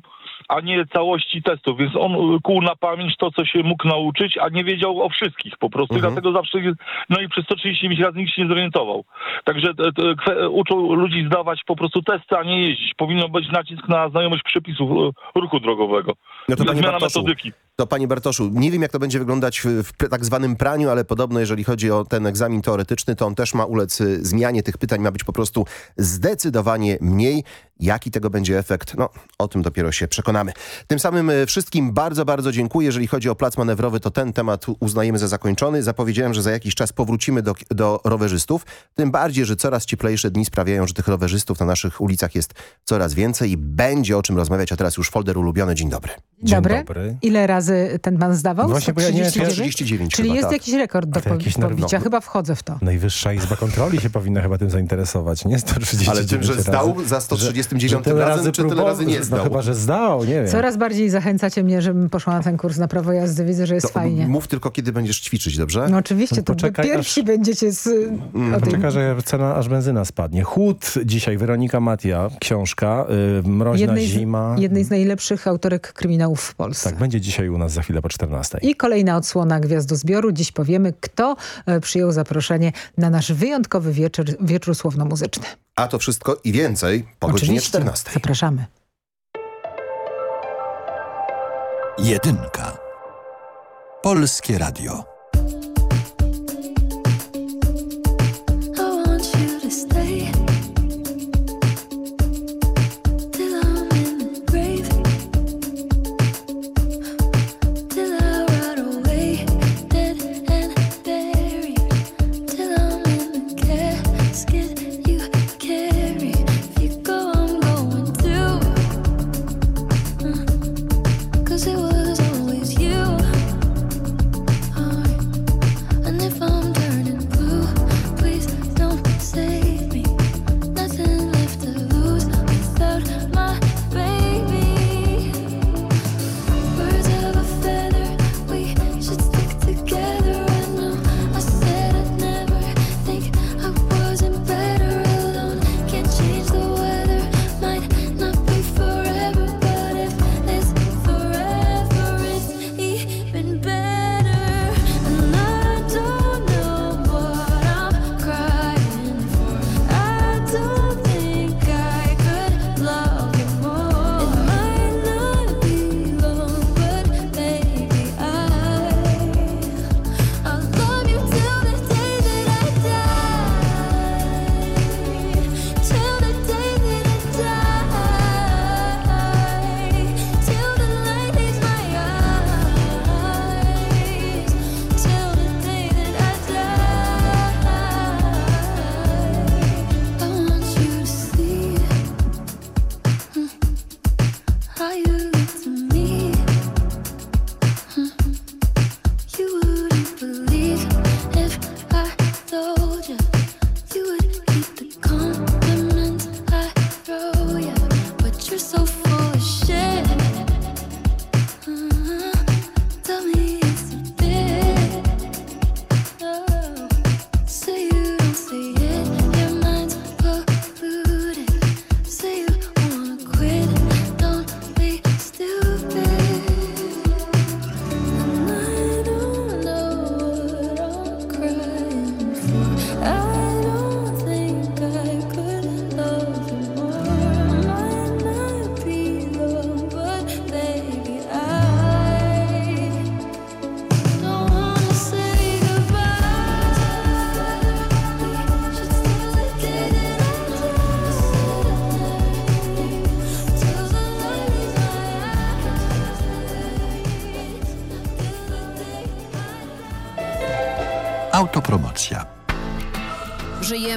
a nie całości testów, więc on e, kuł na pamięć to, co się mógł nauczyć, a nie wiedział o wszystkich po prostu. Mhm. Dlatego zawsze, jest- no i przez 139 razy nikt się nie zorientował. Także e, te, kwe- uczą ludzi zdawać po prostu testy, a nie jeździć. Powinno być nacisk na znajomość przepisów e, ruchu drogowego. No to Zmiana Bartoszu, metodyki. To panie Bartoszu, nie wiem jak to będzie wyglądać w, tak zwanym praniu, ale podobno jeżeli chodzi o ten egzamin teoretyczny, to on też ma ulec y, zmianie tych pytań, ma być po prostu zdecydowanie mniej. Jaki tego będzie efekt? No, o tym dopiero się przekonamy. Tym samym y, wszystkim bardzo, bardzo dziękuję. Jeżeli chodzi o plac manewrowy, to ten temat uznajemy za zakończony. Zapowiedziałem, że za jakiś czas powrócimy do, do rowerzystów. Tym bardziej, że coraz cieplejsze dni sprawiają, że tych rowerzystów na naszych ulicach jest coraz więcej i będzie o czym rozmawiać. A teraz już folder ulubiony. Dzień dobry. Dobry. Ile razy ten pan zdawał? Właśnie, bo ja nie wiem, 139? 139 Czyli chyba, jest tak. jakiś rekord do pobicia. nerw- Chyba wchodzę w to. Najwyższa Izba Kontroli się powinna chyba tym zainteresować, nie? 139 Ale tym, że razy. zdał za 139 że, że tyle razem, czy tyle razy nie No zdał? chyba, że zdał, nie wiem. Coraz bardziej zachęcacie mnie, żebym poszła na ten kurs na prawo jazdy. Widzę, że jest To fajnie. Mów tylko, kiedy będziesz ćwiczyć, dobrze? No oczywiście, to Poczekaj, pierwsi będziecie z, Mm. że cena aż benzyna spadnie. Chłód dzisiaj, Weronika Matia, książka, y, Mroźna jednej z, zima. jednej z najlepszych autorek kryminałów w Polsce. Tak, będzie dzisiaj u nas za chwilę po 14. I kolejna odsłona Gwiazdozbioru. Dziś powiemy, kto e, przyjął zaproszenie na nasz wyjątkowy wieczór, wieczór słowno-muzyczny. A to wszystko i więcej po godzinie Oczywiście. 14. Zapraszamy. Jedynka. Polskie Radio.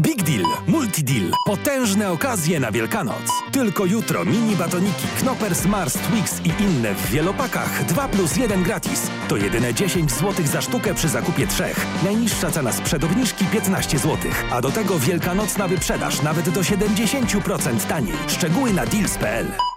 Big Deal, Multideal. Potężne okazje na Wielkanoc. Tylko jutro mini batoniki Knoppers, Mars, Twix i inne w wielopakach 2 plus 1 gratis. To jedyne 10 zł za sztukę przy zakupie trzech. Najniższa cena sprzed obniżki 15 zł. A do tego wielkanocna wyprzedaż nawet do 70% taniej. Szczegóły na deals.pl.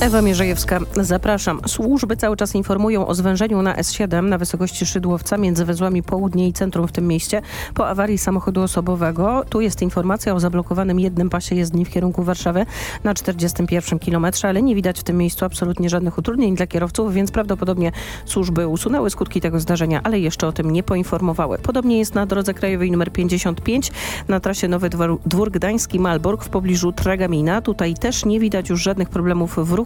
Ewa Mierzejewska, zapraszam. Służby cały czas informują o zwężeniu na S7 na wysokości Szydłowca między węzłami Południe i Centrum w tym mieście po awarii samochodu osobowego. Tu jest informacja o zablokowanym jednym pasie jezdni w kierunku Warszawy na 41 km, ale nie widać w tym miejscu absolutnie żadnych utrudnień dla kierowców, więc prawdopodobnie służby usunęły skutki tego zdarzenia, ale jeszcze o tym nie poinformowały. Podobnie jest na drodze krajowej nr 55 na trasie Nowy Dwór Gdański-Malbork w pobliżu Tragamina. Tutaj też nie widać już żadnych problemów w ruchu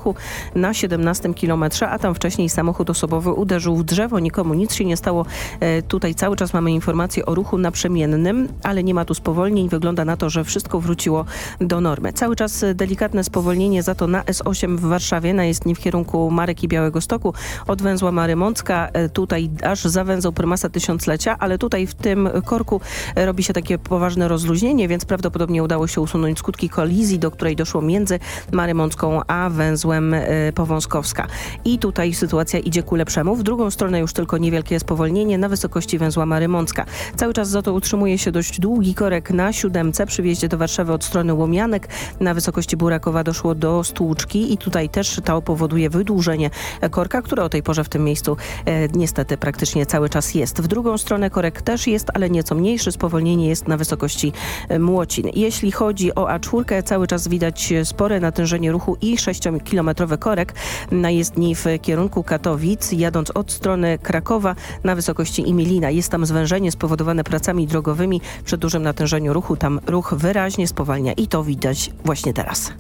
na 17 kilometrze, a tam wcześniej samochód osobowy uderzył w drzewo. Nikomu nic się nie stało. E, tutaj cały czas mamy informacje o ruchu naprzemiennym, ale nie ma tu spowolnień. Wygląda na to, że wszystko wróciło do normy. Cały czas delikatne spowolnienie za to na S8 w Warszawie, na jezdni w kierunku Marek i Białego Stoku od węzła Marymącka. E, tutaj aż za węzeł Prymasa Tysiąclecia, ale tutaj w tym korku robi się takie poważne rozluźnienie, więc prawdopodobnie udało się usunąć skutki kolizji, do której doszło między Marymącką a węzłem Powązkowska. I tutaj sytuacja idzie ku lepszemu. W drugą stronę już tylko niewielkie spowolnienie na wysokości węzła Marymącka. Cały czas za to utrzymuje się dość długi korek na siódemce przy wjeździe do Warszawy od strony Łomianek. Na wysokości Burakowa doszło do Stłuczki i tutaj też to powoduje wydłużenie korka, które o tej porze w tym miejscu e, niestety praktycznie cały czas jest. W drugą stronę korek też jest, ale nieco mniejszy. Spowolnienie jest na wysokości Młocin. Jeśli chodzi o A4, cały czas widać spore natężenie ruchu i 6 km kilometrowy korek na jezdni w kierunku Katowic, jadąc od strony Krakowa na wysokości Imilina. Jest tam zwężenie spowodowane pracami drogowymi przy dużym natężeniu ruchu. Tam ruch wyraźnie spowalnia i to widać właśnie teraz.